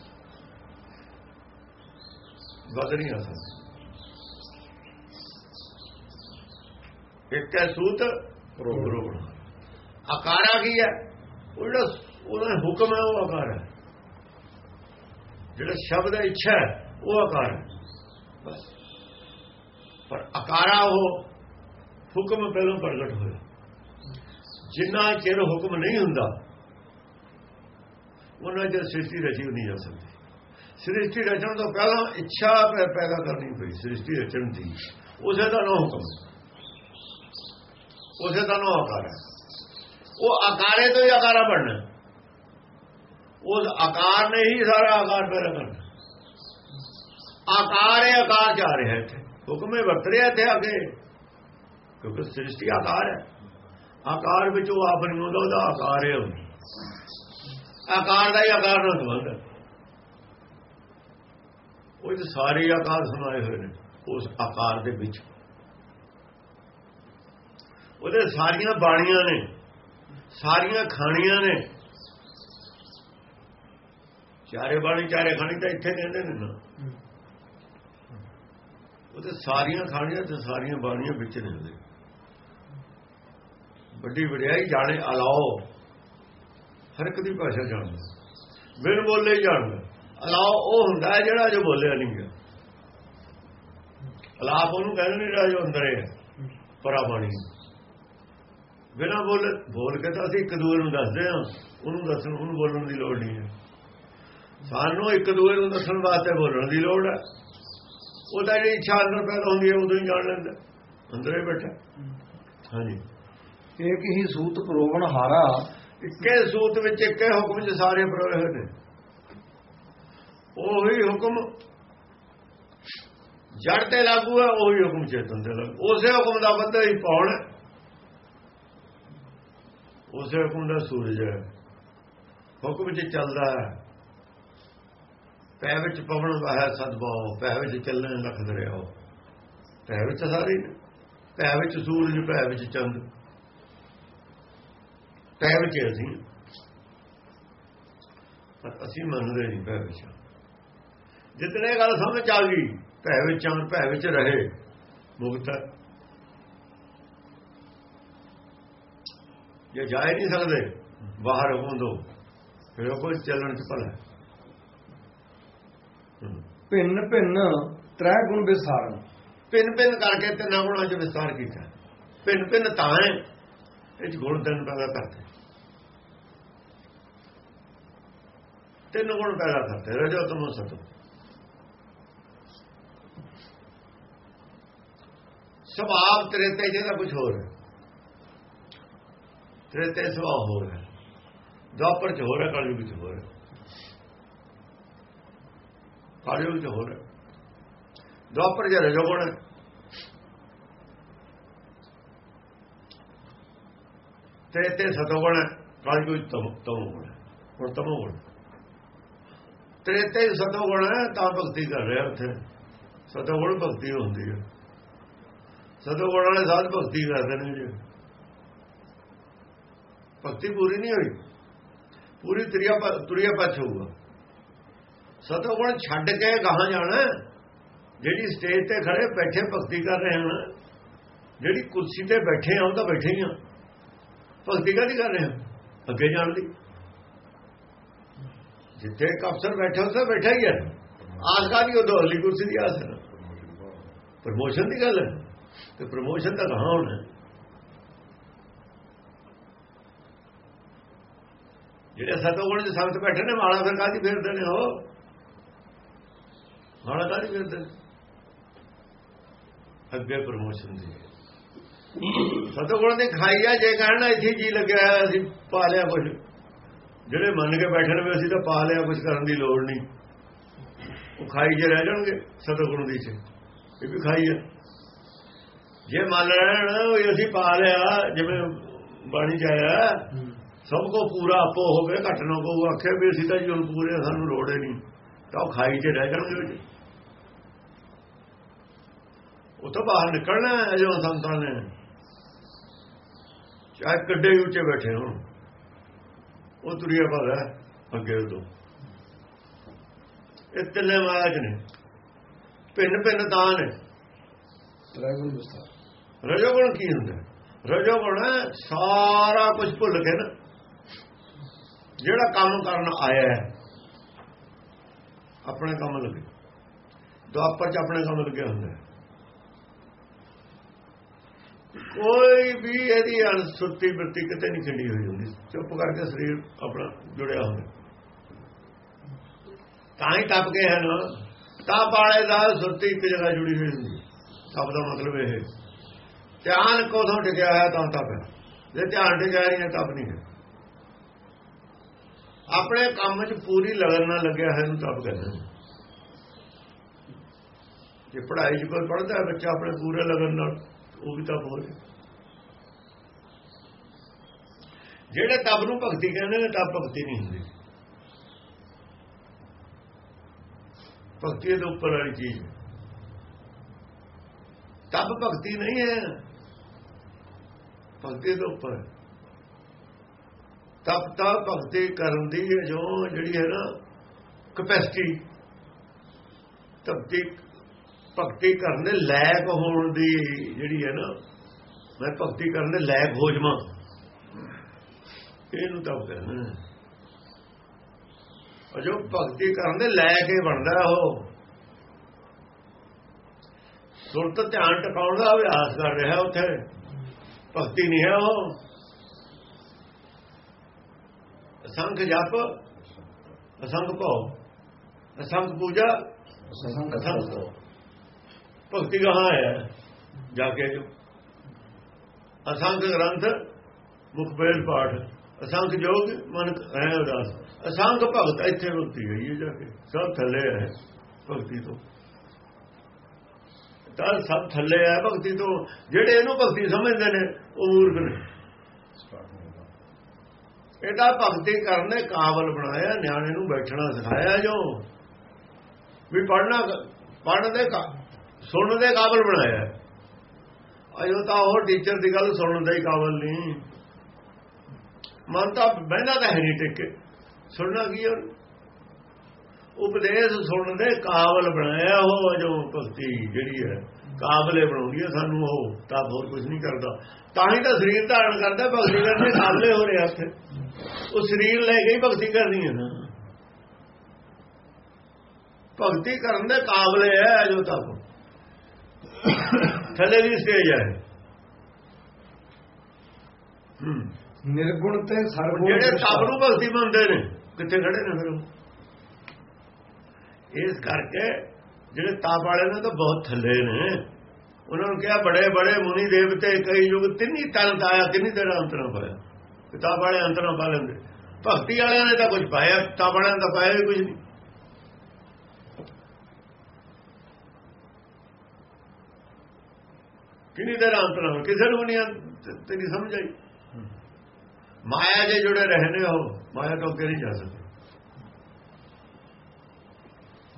ਬਦ ਨਹੀਂ ਆ ਸਕਦਾ। ਇੱਕ ਹੈ ਸੂਤ ਪ੍ਰੋਬਲਮ ਆਕਾਰਾ ਕੀ ਹੈ? ਉਹ ਜਿਹੜਾ ਉਹਦਾ ਹੁਕਮ ਹੈ, ਉਹ ਆਕਾਰ ਹੈ। ਜਿਹੜਾ ਸ਼ਬਦ ਹੈ, ਇੱਛਾ ਹੈ, ਉਹ ਆਕਾਰ ਹੈ। ਬਸ। ਪਰ ਆਕਾਰਾ ਉਹ, ਹੁਕਮ ਪਹਿਲਾਂ ਪ੍ਰਗਟ ਹੋਇਆ। ਜਿੰਨਾ ਚਿਰ ਹੁਕਮ ਨਹੀਂ ਹੁੰਦਾ, ਉਹਨਾਂ ਚਿਰ ਸ੍ਰਿਸ਼ਟੀ ਰਚੀ ਨਹੀਂ ਜਾ ਸਕਦੀ। ਸ੍ਰਿਸ਼ਟੀ ਰਚਣ ਤੋਂ ਪਹਿਲਾਂ ਇੱਛਾ ਪੈਦਾ ਕਰਨੀ ਪਈ, ਸ੍ਰਿਸ਼ਟੀ ਰਚਣ ਦੀ। ਉਸੇ ਦਾ ਨਾਮ ਹੁਕਮ। ਉਸੇ ਦਾ ਨਾਮ ਆਕਾਰ ਹੈ। ਉਹ ਆਕਾਰੇ ਤੋਂ ਹੀ ਆਕਾਰਾ ਬਣਨਾ ਉਸ ਆਕਾਰ ਨੇ ਹੀ ਸਾਰਾ ਆਕਾਰ ਪੈਦਾ ਕਰਨਾ ਆਕਾਰ ਹੈ, ਆਕਾਰ ਜਾ ਰਿਹਾ ਇੱਥੇ। ਹੁਕਮੇ ਵਰਤ ਰਿਹਾ ਇੱਥੇ ਅੱਗੇ। ਕਿਉਂਕਿ ਸ੍ਰਿਸ਼ਟੀ ਆਕਾਰ ਹੈ। ਆਕਾਰ ਵਿੱਚ ਉਹ ਆਪ ਨਹੀਂ ਹੁੰਦਾ ਉਹਦਾ ਆਕਾਰ ਹੈ ਉਹ ਆਕਾਰ ਦਾ ਹੀ ਆਕਾਰ ਨਾਲ ਸੰਬੰਧ ਹੈ। ਉਹ ਸਾਰੇ ਆਕਾਰ ਸਮਾਏ ਹੋਏ ਨੇ, ਉਸ ਆਕਾਰ ਦੇ ਵਿੱਚ। ਉਹਦੇ ਸਾਰੀਆਂ ਬਾਣੀਆਂ ਨੇ, ਸਾਰੀਆਂ ਖਾਣੀਆਂ ਨੇ। ਚਾਰੇ ਬਾਣੀ ਚਾਰੇ ਖਾਣੀ ਤਾਂ ਇੱਥੇ ਕਹਿੰਦੇ ਨੇ ਨਾ। ਉਹਦੇ ਸਾਰੀਆਂ ਖਾਣੀਆਂ ਤੇ ਸਾਰੀਆਂ ਬਾਣੀਆਂ ਵਿੱਚ ਨੇ ਉਹਦੇ। ਵੱਡੀ ਵਡਿਆਈ ਜਾਣੇ ਅਲਾਓ। ਹਰ ਇੱਕ ਦੀ ਭਾਸ਼ਾ ਜਾਣਦਾ। ਬਿਨ ਬੋਲੇ ਜਾਣਦਾ। ਅਲਾਓ ਉਹ ਹੁੰਦਾ ਹੈ ਜਿਹੜਾ ਜੋ ਬੋਲਿਆ ਨਹੀਂ ਗਿਆ। ਅਲਾਪ ਉਹਨੂੰ ਕਹਿੰਦੇ ਨੇ ਜਿਹੜਾ ਜੋ ਅੰਦਰ ਹੈ। ਪਰਾ ਬਾਣੀ ਬਿਨਾ ਬੋਲੇ ਬੋਲ ਕੇ ਤਾਂ ਅਸੀਂ ਇੱਕ ਦੂਏ ਨੂੰ ਦੱਸਦੇ ਹਾਂ। ਉਹਨੂੰ ਦੱਸਣ ਉਹਨੂੰ ਬੋਲਣ ਦੀ ਲੋੜ ਨਹੀਂ ਹੈ। ਸਾਨੂੰ ਇੱਕ ਦੂਏ ਨੂੰ ਦੱਸਣ ਵਾਸਤੇ ਬੋਲਣ ਦੀ ਲੋੜ ਹੈ। ਉਹਦਾ ਜਿਹੜੀ ਇੱਛਾ ਅੰਦਰ ਪੈਦਾ ਹੁੰਦੀ ਹੈ ਉਦੋਂ ਹੀ ਜਾਣ ਲੈਂਦਾ। ਅੰਦਰ ਹੀ ਬੈਠਾ। ਹਾਂਜੀ। ਇੱਕ ਹੀ ਸੂਤ ਪ੍ਰੋਵਣ ਹਾਰਾ। ਇੱਕੇ ਸੂਤ ਵਿੱਚ ਇੱਕੇ ਹੁਕਮ 'ਚ ਸਾਰੇ ਪਰੋਏ ਹੋਏ ਨੇ। ਉਹੀ ਹੁਕਮ ਜੜ ਤੇ ਲਾਗੂ ਹੈ ਉਹੀ ਹੁਕਮ ਚੇਤਨ ਤੇ ਲਾਗੂ। ਉਸੇ ਹੁਕਮ ਦਾ ਬੰਦਾ ਹੀ ਹੈ। ਉਸੇ ਹੁਕਮ ਦਾ ਸੂਰਜ ਹੈ। ਹੁਕਮ ਵਿੱਚ ਚੱਲਦਾ ਹੈ। ਪੈ ਵਿੱਚ ਪਵਨ ਵਹਿ ਸਦਬਾਉ ਪੈ ਵਿੱਚ ਚੱਲਣ ਲਖ ਦਰਿਆਓ। ਪੈ ਵਿੱਚ ਸਾਰੇ ਨੇ ਪੈ ਵਿੱਚ ਸੂਰਜ ਪੈ ਵਿੱਚ ਚੰਦ। ਪੈ ਵਿੱਚ ਅਸੀਂ। ਪਰ ਅਸੀਂ ਮੰਨਦੇ ਨਹੀਂ ਪੈ ਵਿੱਚ। ਜਿਤਨੇ ਗੱਲ ਸਮਝ ਆ ਗਈ ਭੈ ਵਿੱਚ ਚੰਦ ਭੈ ਵਿੱਚ ਰਹੇ। ਮੁਕਤ ਜੇ ਜਾ ਹੀ ਨਹੀਂ ਸਕਦੇ ਬਾਹਰ ਹੁਕਮ ਦੋ ਫਿਰ ਉਹ ਕੋਈ ਚੱਲਣ ਚ ਭਲਾ। ਭਿੰਨ ਭਿੰਨ ਤ੍ਰੈ ਗੁਣ ਵਿਸਾਰਨ ਭਿੰਨ ਭਿੰਨ ਕਰਕੇ ਤਿੰਨਾਂ ਗੁਣਾਂ ਚ ਵਿਸਤਾਰ ਕੀਤਾ। ਭਿੰਨ ਭਿੰਨ ਤਾਂ ਹੈ ਇਹ 'ਚ ਗੁਣ ਤਿੰਨ ਪੈਦਾ ਕਰਦੇ ਤਿੰਨ ਗੁਣ ਪੈਦਾ ਕਰਦੇ ਰਜੋ ਤਮੋ ਸਤੋ। ਸੁਭਾਵ ਤ੍ਰੇਤੇ ਜਿਹਦਾ ਕੁਝ ਹੋਰ ਹੈ। ਤ੍ਰੇਤੇ ਸੁਭਾਵ ਹੋਰ ਹੈ। ਦੁਆਪਰ ਚ ਹੋਰ ਹੈ ਕਲਯੁਗ ਵਿੱਚ ਹੋਰ ਹੈ। ਕਲਯੁਗ ਚ ਹੋਰ ਹੈ। ਦੁਆਪਰ ਚ ਰਜੋਗੁਣ ਹੈ। ਤ੍ਰੇਤੇ ਸਤੋਗੁਣ ਹੈ। ਕਲਯੁਗ ਤਮ ਤਮੋਗੁਣ ਹੈ। ਹੁਣ ਤਮੋਗੁਣ ਤ੍ਰੇਤੇ ਸਤੋਗੁਣ ਹੈ, ਤਾਂ ਭਗਤੀ ਕਰ ਰਿਹਾ ਉੱਥੇ ਸਤੋਗੁਣ ਭਗਤੀ ਹੁੰਦੀ ਹੈ। ਸਤੋਗੁਣ ਵਾਲੇ ਸਾਧ ਭਗਤੀ ਕਰਦੇ ਨੇ ਜੀ। ਭਗਤੀ ਪੂਰੀ ਨਹੀਂ ਹੋਈ। ਪੂਰੀ ਤਰੀਆ ਤੁਰਿਆ ਪਛ ਹੋਊਗਾ। ਸਤੋਗੁਣ ਛੱਡ ਕੇ ਗਾਹਾਂ ਜਾਣਾ ਜਿਹੜੀ ਸਟੇਜ ਤੇ ਖੜੇ ਬੈਠੇ ਭਗਤੀ ਕਰ ਰਹੇ ਹਨ, ਜਿਹੜੀ ਕੁਰਸੀ ਤੇ ਬੈਠੇ ਆ, ਉਹ ਤਾਂ ਬੈਠੇ ਹੀ ਆ। ਭਗਤੀ ਕਾਹਦੀ ਕਰ ਰਹੇ ਆ? ਅੱਗੇ ਜਾਣ ਦੀ। ਜਿੱਥੇ ਇੱਕ ਅਫਸਰ ਬੈਠੇ, ਉੱਥੇ ਬੈਠਾ ਹੀ ਹੈ ਆਸ ਕਾਹਦੀ ਉਹ ਅਗਲੀ ਕੁਰਸੀ ਦੀ ਆਸ ਹੈ ਪ੍ਰਮੋਸ਼ਨ ਦੀ ਗੱਲ ਹੈ। ਤੇ ਪ੍ਰਮੋਸ਼ਨ ਤਾਂ ਕਹਾਂ ਹੋਣਾ ਜਿਹੜੇ ਸਤੋਗੁਣ ਦੇ ਸੰਤ ਬੈਠੇ ਨੇ, ਮਾਲਾ ਫਿਰ ਕਾਹਦੀ ਫੇਰਦੇ ਨੇ ਉਹ? ਮਾਲਾ ਕਾਹਦੀ ਫੇਰਦੇ ਨੇ? ਅੱਗੇ ਪ੍ਰਮੋਸ਼ਨ ਦੀ। ਸਤੋਗੁਣ ਦੀ ਖਾਈ ਆ, ਜੇ ਕਹਿਣਾ ਇੱਥੇ ਜੀ ਲੱਗਿਆ ਅਸੀਂ, ਪਾ ਲਿਆ ਕੁਝ ਜਿਹੜੇ ਮੰਨ ਕੇ ਬੈਠੇ ਨੇ ਅਸੀਂ ਤਾਂ ਪਾ ਲਿਆ ਕੁਝ ਕਰਨ ਦੀ ਲੋੜ ਨਹੀਂ। ਉਹ ਖਾਈ ਜੇ ਰਹਿ ਜਾਣਗੇ ਸਤੋਗੁਣ ਦੀ ਚ। ਇਹ ਵੀ ਖਾਈ ਆ। ਜੇ ਮੰਨ ਲੈਣ ਅਸੀਂ ਪਾ ਲਿਆ, ਜਿਵੇਂ ਬਾਣੀ ਜਾਇਆ ਸਭ ਕੋ ਪੂਰਾ ਆਪੋ ਹੋਵੇ ਘਟ ਨਾ ਕੋ ਆਖੇ ਵੀ ਅਸੀਂ ਤਾਂ ਜੀ ਪੂਰੇ ਸਾਨੂੰ ਲੋੜ ਹੀ ਨਹੀਂ। ਤਾਂ ਉਹ ਖਾਈ ਚ ਰਹਿ ਜਾਣਗੇ ਵਿੱਚ ਉਹ ਤਾਂ ਬਾਹਰ ਨਿਕਲਣਾ ਹੈ ਜੋ ਸੰਤਾਂ ਨੇ। ਚਾਹੇ ਕੱਡੇ ਉੱਚੇ ਬੈਠੇ ਹੋਣ। ਉਹ ਤੁਰਿਆ ਭਾਗਾ ਅੱਗੇ ਤੋਂ ਇਹ ਤਿੰਨੇ ਮਾਇਆ ਨੇ। ਭਿੰਨ ਭਿੰਨ ਤਾਂ ਨੇ। ਤ੍ਰੈ ਗੁਣ ਵਿਸਾਰ ਰਜੋਗੁਣ ਕੀ ਹੁੰਦਾ? ਰਜੋਗੁਣ ਸਾਰਾ ਕੁਝ ਭੁੱਲ ਕੇ ਨਾ। ਜਿਹੜਾ ਕੰਮ ਕਰਨ ਆਇਆ ਹੈ, ਆਪਣੇ ਕੰਮ ਲੱਗੇ। ਦੁਆਪਰ ਚ ਆਪਣੇ ਕੰਮ ਲੱਗਿਆ ਹੁੰਦਾ ਕੋਈ ਵੀ ਇਹਦੀ ਅਨਸੁੱਤੀ ਵਰਤੀ ਕਿਤੇ ਨਹੀਂ ਖੰਡੀ ਹੋਈ ਹੁੰਦੀ। ਚੁੱਪ ਕਰਕੇ ਸਰੀਰ ਆਪਣਾ ਜੁੜਿਆ ਹੁੰਦਾ ਤਾਂ ਹੀ ਟੱਪ ਕੇ ਹਨ ਤਾਂ ਵਾਲੇ ਦਾ ਸੁਰਤੀ ਇੱਕ ਜਗ੍ਹਾ ਜੁੜੀ ਹੋਈ ਹੁੰਦੀ ਤਪ ਦਾ ਮਤਲਬ ਇਹ ਧਿਆਨ ਕੋਥੋਂ ਟਿਕਿਆ ਹੈ ਤਾਂ ਤਪ ਹੈ। ਜੇ ਧਿਆਨ ਟਿਕਿਆ ਨਹੀਂ ਹੈ ਤਪ ਨਹੀਂ ਹੈ। ਆਪਣੇ ਕੰਮ 'ਚ ਪੂਰੀ ਲਗਨ ਨਾਲ ਲੱਗਿਆ ਹੈ ਨੂੰ ਤਪ ਕਹਿੰਦੇ ਜੇ ਪੜ੍ਹਾਈ 'ਚ ਕੋਈ ਪੜ੍ਹਦਾ ਹੈ, ਬੱਚਾ ਆਪਣੇ ਪੂਰੇ ਲਗਨ ਨਾਲ, ਉਹ ਵੀ ਤਪ ਹੋ। ਰਿਹਾ ਜਿਹੜੇ ਤਪ ਨੂੰ ਭਗਤੀ ਕਹਿੰਦੇ ਨੇ, ਤਪ ਭਗਤੀ ਨਹੀਂ ਹੁੰਦੀ। ਭਗਤੀ ਦੇ ਉੱਪਰ ਵਾਲੀ ਚੀਜ਼ ਤਪ ਭਗਤੀ ਨਹੀਂ ਹੈ। ਭਗਤੀ ਦੇ ਉੱਪਰ ਹੈ। ਭਗਤੀ ਕਰਨ ਦੀ ਹੈ, ਜੋ ਜਿਹੜੀ ਹੈ ਨਾ ਕਪੈਸਿਟੀ ਭਗਤੀ ਭਗਤੀ ਕਰਨ ਦੇ ਲਾਇਕ ਹੋਣ ਦੀ ਜਿਹੜੀ ਹੈ ਨਾ, ਮੈਂ ਭਗਤੀ ਕਰਨ ਦੇ ਲਾਇਕ ਹੋ ਜਾਵਾਂ। ਇਹਨੂੰ ਤਪ ਕਹਿੰਦੇ ਉਹ ਜੋ ਭਗਤੀ ਕਰਨ ਦੇ ਲਾਇਕ ਹੀ ਬਣਦਾ ਉਹ। ਸੁਰਤ ਧਿਆਨ ਟਿਕਾਉਣ ਦਾ ਅਭਿਆਸ ਕਰ ਰਿਹਾ ਉੱਥੇ। ਭਗਤੀ ਨਹੀਂ ਹੈ ਉਹ। ਅਸੰਖ ਜਪ ਅਸੰਖ ਭਉ ਅਸੰਖ ਪੂਜਾ ਅਸੰਖ ਭਗਤੀ ਕਹਾਂ ਹੈ ਜਾ ਕੇ ਜੋ ਅਸੰਖ ਗ੍ਰੰਥ ਮੁਖਬੇਲ ਪਾਠ ਅਸੰਖ ਜੋਗ ਮਨ ਹੈ ਉਦਾਸ। ਅਸੰਖ ਭਗਤ ਇੱਥੇ ਭਗਤੀ ਗਈ ਹੈ ਜਾ ਕੇ ਸਭ ਥੱਲੇ ਹੈ ਭਗਤੀ ਤੋਂ। ਤਾਂ ਸਭ ਥੱਲੇ ਹੈ ਭਗਤੀ ਤੋਂ। ਜਿਹੜੇ ਇਹਨੂੰ ਭਗਤੀ ਸਮਝਦੇ ਨੇ ਉਹ ਮੂਰਖ ਨੇ। ਇਹਦਾ ਭਗਤੀ ਕਰਨ ਦੇ ਕਾਬਲ ਬਣਾਇਆ, ਨਿਆਣੇ ਨੂੰ ਬੈਠਣਾ ਸਿਖਾਇਆ ਜੋ। ਵੀ ਪੜਨਾ ਪੜਨ ਦੇ ਸੁਣਨ ਦੇ ਕਾਬਲ ਬਣਾਇਆ। ਅਜੋ ਤਾਂ ਉਹ ਟੀਚਰ ਦੀ ਗੱਲ ਸੁਣਨ ਦੇ ਹੀ ਕਾਬਲ ਨਹੀਂ। ਮਨ ਤਾਂ ਬਹਿੰਦਾ ਤਾਂ ਹੈ ਨਹੀਂ ਟਿੱਕੇ। ਸੁਣਨਾ ਕੀ ਹੈ ਉਪਦੇਸ਼ ਸੁਣਨ ਦੇ ਕਾਬਲ ਬਣਾਇਆ ਉਹ ਜੋ ਭਗਤੀ ਜਿਹੜੀ ਹੈ। ਕਾਬਲੇ ਬਣਾਉਂਦੀ ਹੈ ਸਾਨੂੰ ਉਹ ਤਾਂ ਹੋਰ ਕੁਝ ਨਹੀਂ ਕਰਦਾ। ਤਾਂ ਹੀ ਤਾਂ ਸਰੀਰ ਧਾਰਨ ਕਰਦਾ ਭਗਤੀ ਕਰਨ ਦੇ ਕਾਬਲੇ ਹੋ ਰਿਹਾ ਉੱਥੇ ਉਹ ਸਰੀਰ ਲੈ ਕੇ ਹੀ ਭਗਤੀ ਕਰਨੀ ਹੈ ਨਾ। ਭਗਤੀ ਕਰਨ ਦੇ ਕਾਬਲੇ ਹੈ ਜੋ ਤੱਕ। ਥੱਲੇ ਦੀ ਸਟੇਜ ਹੈ। ਨਿਰਗੁਣ ਤੇ ਸਰਗੁਣ ਜਿਹੜੇ। ਤਪ ਨੂੰ ਭਗਤੀ ਮੰਨਦੇ ਨੇ ਕਿੱਥੇ ਖੜੇ ਨੇ ਫਿਰ ਉਹ? ਇਸ ਕਰਕੇ ਜਿਹੜੇ ਤਪ ਵਾਲੇ ਨੇ ਤਾਂ ਬਹੁਤ ਥੱਲੇ ਨੇ। ਉਹਨਾਂ ਨੂੰ ਕਿਹਾ, ਬੜੇ ਬੜੇ ਮੁਨੀ ਦੇਵਤੇ ਕਈ ਯੁਗ ਤਿੰਨੀ ਤਨ ਆਇਆ ਕਿੰਨੀ ਤੇਰਾ ਅੰਤਰਾਂ ਪਾਇਆ। ਕਿਤਾਬ ਵਾਲੇ ਅੰਤਰਾਂ ਪਾ ਲੈਂਦੇ। ਭਗਤੀ ਵਾਲਿਆਂ ਨੇ ਤਾਂ ਕੁਝ ਪਾਇਆ, ਕਿਤਾਬ ਵਾਲਿਆਂ ਨੇ ਤਾਂ ਪਾਇਆ ਵੀ ਕੁਝ ਨਹੀਂ। ਕਿੰਨੀ ਤੇਰਾ ਅੰਤਰਾਂ ਕਿਸੇ ਨੂੰ ਨਹੀਂ ਆਂ- ਤੇਰੀ ਸਮਝ ਆਈ। ਮਾਇਆ ਜੇ ਜੁੜੇ ਰਹੇ ਨੇ ਉਹ ਮਾਇਆ ਤੋਂ ਅੱਗੇ ਨਹੀਂ ਜਾ ਸਕਦੇ।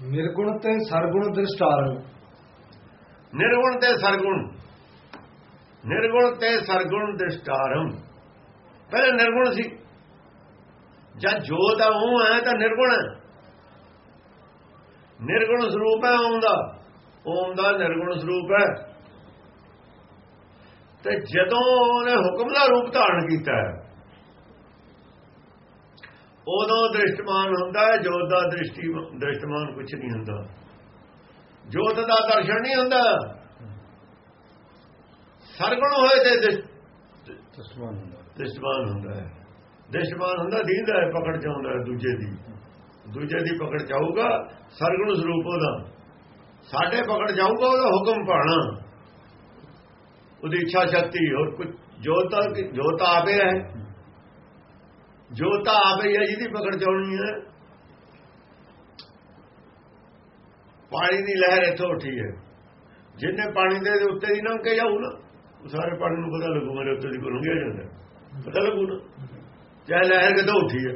ਨਿਰਗੁਣ ਤੇ ਸਰਗੁਣ ਦ੍ਰਿਸ਼ਟਾਰਨ ਨਿਰਗੁਣ ਤੇ ਸਰਗੁਣ। ਨਿਰਗੁਣ ਤੇ ਸਰਗੁਣ ਦ੍ਰਿਸ਼ਟਾਰਮ ਪਹਿਲੇ ਨਿਰਗੁਣ ਸੀ। ਜਦ ਜੋਤ ਆ ਉਹ ਹੈ ਤਾਂ ਨਿਰਗੁਣ ਹੈ। ਨਿਰਗੁਣ ਸਰੂਪ ਹੈ ਓਮ ਦਾ। ਓਮ ਦਾ ਨਿਰਗੁਣ ਸਰੂਪ ਹੈ। ਤੇ ਜਦੋਂ ਉਹਨੇ ਹੁਕਮ ਦਾ ਰੂਪ ਧਾਰਨ ਕੀਤਾ ਹੈ, ਉਦੋਂ ਦ੍ਰਿਸ਼ਟਮਾਨ ਹੁੰਦਾ ਹੈ ਜੋਤ ਦਾ ਦ੍ਰਿਸ਼ਟੀ ਦ੍ਰਿਸ਼ਟਮਾਨ ਕੁਝ ਨਹੀਂ ਹੁੰਦਾ। ਜੋਤ ਦਾ ਦਰਸ਼ਨ ਨਹੀਂ ਹੁੰਦਾ। ਸਰਗੁਣ ਹੋਏ ਤੇ ਤਸਮਾਨ ਹੁੰਦਾ। ਦ੍ਰਿਸ਼ਟਮਾਨ ਹੁੰਦਾ ਹੈ। ਦ੍ਰਿਸ਼ਟਮਾਨ ਹੁੰਦਾ ਦੀਂਦਾ ਹੈ ਪਕੜ ਚ ਆਉਂਦਾ ਹੈ ਦੂਜੇ ਦੀ। ਦੂਜੇ ਦੀ ਪਕੜ ਚਾਊਗਾ ਸਰਗੁਣ ਸਰੂਪ ਉਹਦਾ। ਸਾਡੇ ਪਕੜ ਜਾਊਗਾ ਉਹਦਾ ਹੁਕਮ ਪਾਣਾ। ਉਹਦੀ ਇੱਛਾ ਸ਼ਕਤੀ ਹੋਰ ਕੁਝ ਜੋਤਾ ਜੋਤਾ ਆਪੇ ਹੈ। ਜੋਤਾ ਆਪੇ ਹੈ ਜਿਹਦੀ ਪਕੜ ਚਾਉਣੀ ਹੈ। ਪਾਣੀ ਦੀ ਲਹਿਰ ਇੱਥੋਂ ਉੱਠੀ ਹੈ। ਜਿੰਨੇ ਪਾਣੀ ਦੇ ਉੱਤੇ ਦੀ ਲੰਘ ਕੇ ਜਾਊ ਨਾ ਸਾਰੇ ਪਾਣੀ ਨੂੰ ਪਤਾ ਲੱਗੂ ਮੇਰੇ ਉੱਤੇ ਦੀ ਕੋ ਲੰਘਿਆ ਜਾਂਦਾ ਪਤਾ ਲੱਗੂ ਨਾ। ਚਾਹੇ ਲਹਿਰ ਕਿਤੋਂ ਉੱਠੀ ਹੈ।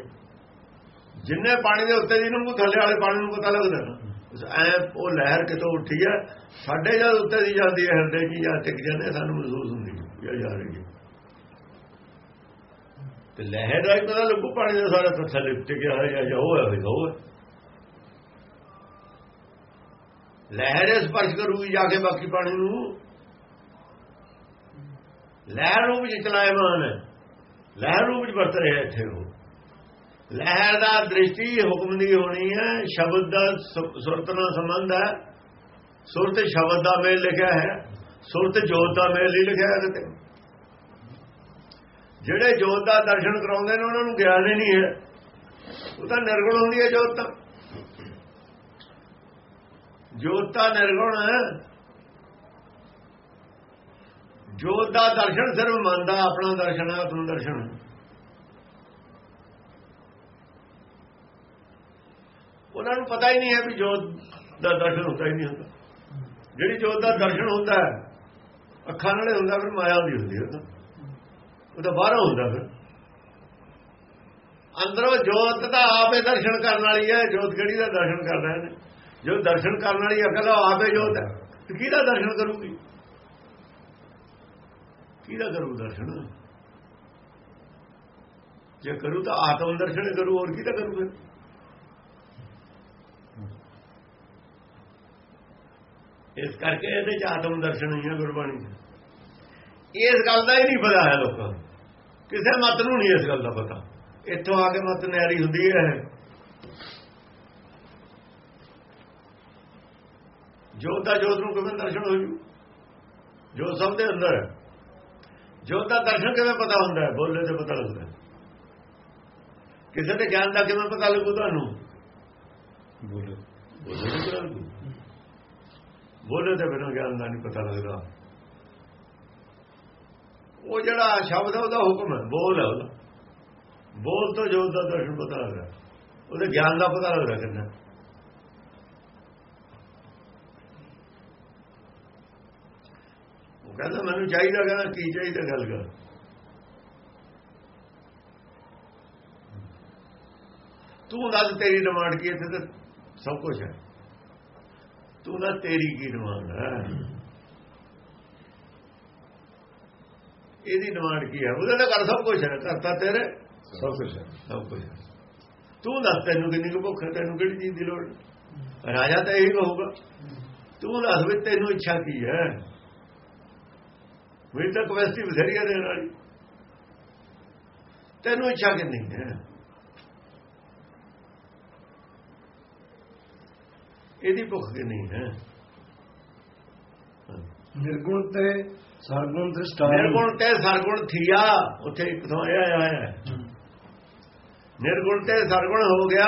ਜਿੰਨੇ ਪਾਣੀ ਦੇ ਉੱਤੇ ਦੀ ਲੰਘੂ, ਥੱਲੇ ਵਾਲੇ ਪਾਣੀ ਨੂੰ ਪਤਾ ਲੱਗਦਾ ਨਾ। ਐ ਉਹ ਲਹਿਰ ਕਿਤੋਂ ਉੱਠੀ ਹੈ। ਸਾਡੇ ਜਦ ਉੱਤੇ ਦੀ ਜਾਂਦੀ ਹੈ, ਹਿਰਦੇ ਕੀ ਜਾਂ ਟਿਕ ਜਾਂਦੇ ਸਾਨੂੰ ਮਹਿਸੂਸ ਹੁੰਦੀ ਹੈ ਜਾ ਰਹੀ ਹੈ। ਤੇ ਲਹਿਰ ਦਾ ਹੀ ਪਤਾ ਲੱਗੂ, ਪਾਣੀ ਦਾ ਸਾਰਾ ਥੱਲੇ ਟਿਕਿਆ ਹੋਇਆ ਜਾਂ ਉਹ ਹੈ, ਉਹ ਹੈ ਲਹਿਰ ਸਪਰਸ਼ ਕਰੂਗੀ ਜਾ ਕੇ ਬਾਕੀ ਪਾਣੀ ਨੂੰ। ਲਹਿਰ ਰੂਪ ਵਿੱਚ ਚਲਾਇਮਾਨ। ਹੈ ਲਹਿਰ ਰੂਪ ਵਿੱਚ ਵਰਤ ਰਿਹਾ ਇੱਥੇ ਉਹ। ਲਹਿਰ ਦਾ ਦ੍ਰਿਸ਼ਟੀ ਹੁਕਮ ਦੀ ਹੋਣੀ ਹੈ, ਸ਼ਬਦ ਦਾ ਸੁਰਤ ਨਾਲ ਸੰਬੰਧ ਹੈ। ਸੁਰਤ ਸ਼ਬਦ ਦਾ ਮੇਲ ਲਿਖਿਆ ਹੈ, ਸੁਰਤ ਜੋਤ ਦਾ ਮੇਲ ਨਹੀਂ ਲਿਖਿਆ ਹੈ ਕਿਤੇ ਜਿਹੜੇ ਜੋਤ ਦਾ ਦਰਸ਼ਨ ਕਰਾਉਂਦੇ ਨੇ, ਉਹਨਾਂ ਨੂੰ ਗਿਆਨ ਹੀ ਨਹੀਂ ਹੈ। ਉਹ ਤਾਂ ਨਿਰਗੁਣ ਹੁੰਦੀ ਹੈ ਜੋਤ ਤਾਂ। ਜੋਤਾ ਨਿਰਗੁਣ। ਹੈ ਜੋਤ ਦਾ ਦਰਸ਼ਨ ਸਿਰਫ ਮਨ ਦਾ, ਆਪਣਾ ਦਰਸ਼ਨ ਹੈ ਆਤਮ ਦਰਸ਼ਨ। ਉਹਨਾਂ ਨੂੰ ਪਤਾ ਹੀ ਨਹੀਂ ਹੈ ਵੀ ਜੋਤ ਦਾ ਦਰਸ਼ਨ ਹੁੰਦਾ ਹੀ ਨਹੀਂ ਹੁੰਦਾ। ਜਿਹੜੀ ਜੋਤ ਦਾ ਦਰਸ਼ਨ ਹੁੰਦਾ ਹੈ, ਅੱਖਾਂ ਨਾਲੇ ਹੁੰਦਾ, ਫਿਰ ਮਾਇਆ ਦੀ ਹੁੰਦੀ ਉਹਦਾ ਉਹ ਤਾਂ ਬਾਹਰੋਂ ਹੁੰਦਾ ਫਿਰ। ਅੰਦਰੋਂ ਜੋਤ ਦਾ ਆਪੇ ਦਰਸ਼ਨ ਕਰਨ ਵਾਲੀ ਹੈ, ਜੋਤ ਕਿਹੜੀ ਦਾ ਦਰਸ਼ਨ ਕਰ ਰਹੇ ਨੇ? ਜੋ ਦਰਸ਼ਨ ਕਰਨ ਵਾਲੀ ਅਕਲ ਆਪੇ ਜੋਤ ਹੈ ਤੇ ਕਿਹਦਾ ਦਰਸ਼ਨ ਕਰੂਗੀ? ਕਿਹਦਾ ਕਰੂ ਦਰਸ਼ਨ? ਜੇ ਕਰੂ ਤਾਂ ਆਤਮ ਦਰਸ਼ਨ ਕਰੂ, ਹੋਰ ਕਿਹਦਾ ਕਰੂ ਫਿਰ? ਇਸ ਕਰਕੇ ਇਹਦੇ ਚ ਆਤਮ ਦਰਸ਼ਨ ਹੀ ਹੈ ਗੁਰਬਾਣੀ ਇਸ ਗੱਲ ਦਾ ਹੀ ਨਹੀਂ ਪਤਾ ਹੈ ਲੋਕਾਂ ਨੂੰ। ਕਿਸੇ ਮਤ ਨੂੰ ਨਹੀਂ ਇਸ ਗੱਲ ਦਾ ਪਤਾ। ਇੱਥੋਂ ਆ ਕੇ ਮਤ ਨਿਆਰੀ ਹੁੰਦੀ ਹੈ। ਜੋਤ ਦਾ ਜੋਤ ਨੂੰ ਕਿਵੇਂ ਦਰਸ਼ਨ ਹੋ ਜੂ? ਜੋ ਸਭ ਦੇ ਅੰਦਰ ਹੈ। ਜੋਤ ਦਾ ਦਰਸ਼ਨ ਕਿਵੇਂ ਪਤਾ ਹੁੰਦਾ ਹੈ? ਬੋਲੇ ਤੇ ਪਤਾ ਲੱਗਦਾ ਕਿਸੇ ਦੇ ਗਿਆਨ ਦਾ ਕਿਵੇਂ ਪਤਾ ਲੱਗੂ ਤੁਹਾਨੂੰ? ਬੋਲੇ। ਤੇ ਬਿਨਾਂ ਗਿਆਨ ਦਾ ਨਹੀਂ ਪਤਾ ਲੱਗਦਾ। ਉਹ ਜਿਹੜਾ ਸ਼ਬਦ ਹੈ ਉਹਦਾ ਹੁਕਮ ਹੈ। ਬੋਲ ਹੈ ਉਹਦਾ। ਬੋਲ ਤੋਂ ਜੋਤ ਦਾ ਦਰਸ਼ਨ ਪਤਾ ਲੱਗਦਾ ਉਹਦੇ ਗਿਆਨ ਦਾ ਪਤਾ ਲੱਗਦਾ ਕਿੰਨਾ। ਉਹ ਕਹਿੰਦਾ ਮੈਨੂੰ ਚਾਹੀਦਾ ਕਹਿੰਦਾ ਕੀ ਚਾਹੀਦਾ ਗੱਲ ਕਰ ਤੂੰ ਦੱਸ ਤੇਰੀ ਡਿਮਾਂਡ ਕੀ ਇੱਥੇ ਤਾਂ ਸਭ ਕੁਝ ਹੈ। ਤੂੰ ਦੱਸ ਤੇਰੀ ਕੀ ਡਿਮਾਂਡ ਹੈ? ਇਹਦੀ ਡਿਮਾਂਡ ਕੀ ਹੈ? ਉਹਦੇ ਨਾਲ ਕਰ ਸਭ ਕੁਝ ਹੈ ਕਰਤਾ ਤੇਰੇ। ਸਭ ਕੁਝ ਹੈ। ਸਭ ਕੁਝ ਹੈ। ਤੂੰ ਦੱਸ ਤੈਨੂੰ ਕਿੰਨੀ ਕੁ ਭੁੱਖ ਹੈ ਤੈਨੂੰ ਕਿਹੜੀ ਚੀਜ਼ ਦੀ ਲੋੜ ਰਾਜਾ ਤਾਂ ਇਹੀ ਕਹੂਗਾ। ਤੂੰ ਦੱਸ ਵੀ ਤੈਨੂੰ ਇੱਛਾ ਕੀ ਹੈ? ਵੀ ਤਾਂ ਕਵੈਸਟੀ ਬਥੇਰੀ ਹੈ ਦੇਣ ਵਾਲੀ। ਤੈਨੂੰ ਇੱਛਾ ਕਿੰਨੀ ਹੈ ਇਹਦੀ ਭੁੱਖ ਕਿੰਨੀ ਹੈ? ਨਿਰਗੁਣ ਤੇ ਸਰਗੁਣ ਦ੍ਰਿਸ਼ਟਾ ਨਿਰਗੁਣ ਤੇ ਸਰਗੁਣ ਥੀਆ ਉੱਥੇ ਇੱਕ ਥਾਂ ਇਹ ਆਇਆ ਹੈ। ਨਿਰਗੁਣ ਤੇ ਸਰਗੁਣ ਹੋ ਗਿਆ।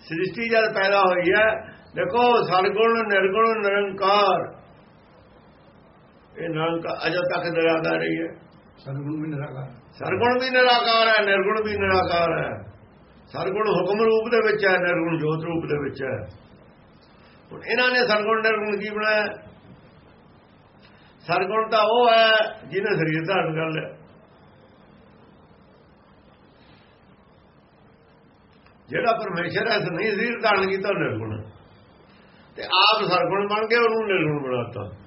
ਸ੍ਰਿਸ਼ਟੀ ਜਦ ਪੈਦਾ ਹੋਈ ਹੈ। ਦੇਖੋ ਸਰਗੁਣ ਨਿਰਗੁਣ ਨਿਰੰਕਾਰ। ਇਹ ਨਿਰੰਕਾਰ ਅਜੇ ਤੱਕ ਨਿਰਾਕਾਰ ਰਹੀ ਹੈ। ਸਰਗੁਣ ਵੀ ਨਿਰਾਕਾਰ। ਸਰਗੁਣ ਵੀ ਨਿਰਾਕਾਰ ਹੈ ਨਿਰਗੁਣ ਵੀ ਨਿਰਾਕਾਰ ਹੈ। ਸਰਗੁਣ ਹੁਕਮ ਰੂਪ ਦੇ ਵਿੱਚ ਹੈ ਨਿਰਗੁਣ ਜੋਤ ਰੂਪ ਦੇ ਵਿੱਚ ਹੈ। ਹੁਣ ਇਹਨਾਂ ਨੇ ਸਰਗੁਣ ਨਿਰਗੁਣ ਕੀ ਬਣਾਇਆ? ਸਰਗੁਣ ਤਾਂ ਉਹ ਹੈ ਜਿਹਨੇ ਸਰੀਰ ਧਾਰਨ ਕਰ ਲਿਆ। ਜਿਹੜਾ ਪਰਮੇਸ਼ਰ ਹੈ ਨਹੀਂ ਸਰੀਰ ਧਾਰਨ ਕੀਤਾ ਨਿਰਗੁਣ। ਤੇ ਆਪ ਸਰਗੁਣ ਬਣ ਕੇ ਉਹਨੂੰ ਨਿਰਗੁਣ ਬਣਾਤਾ।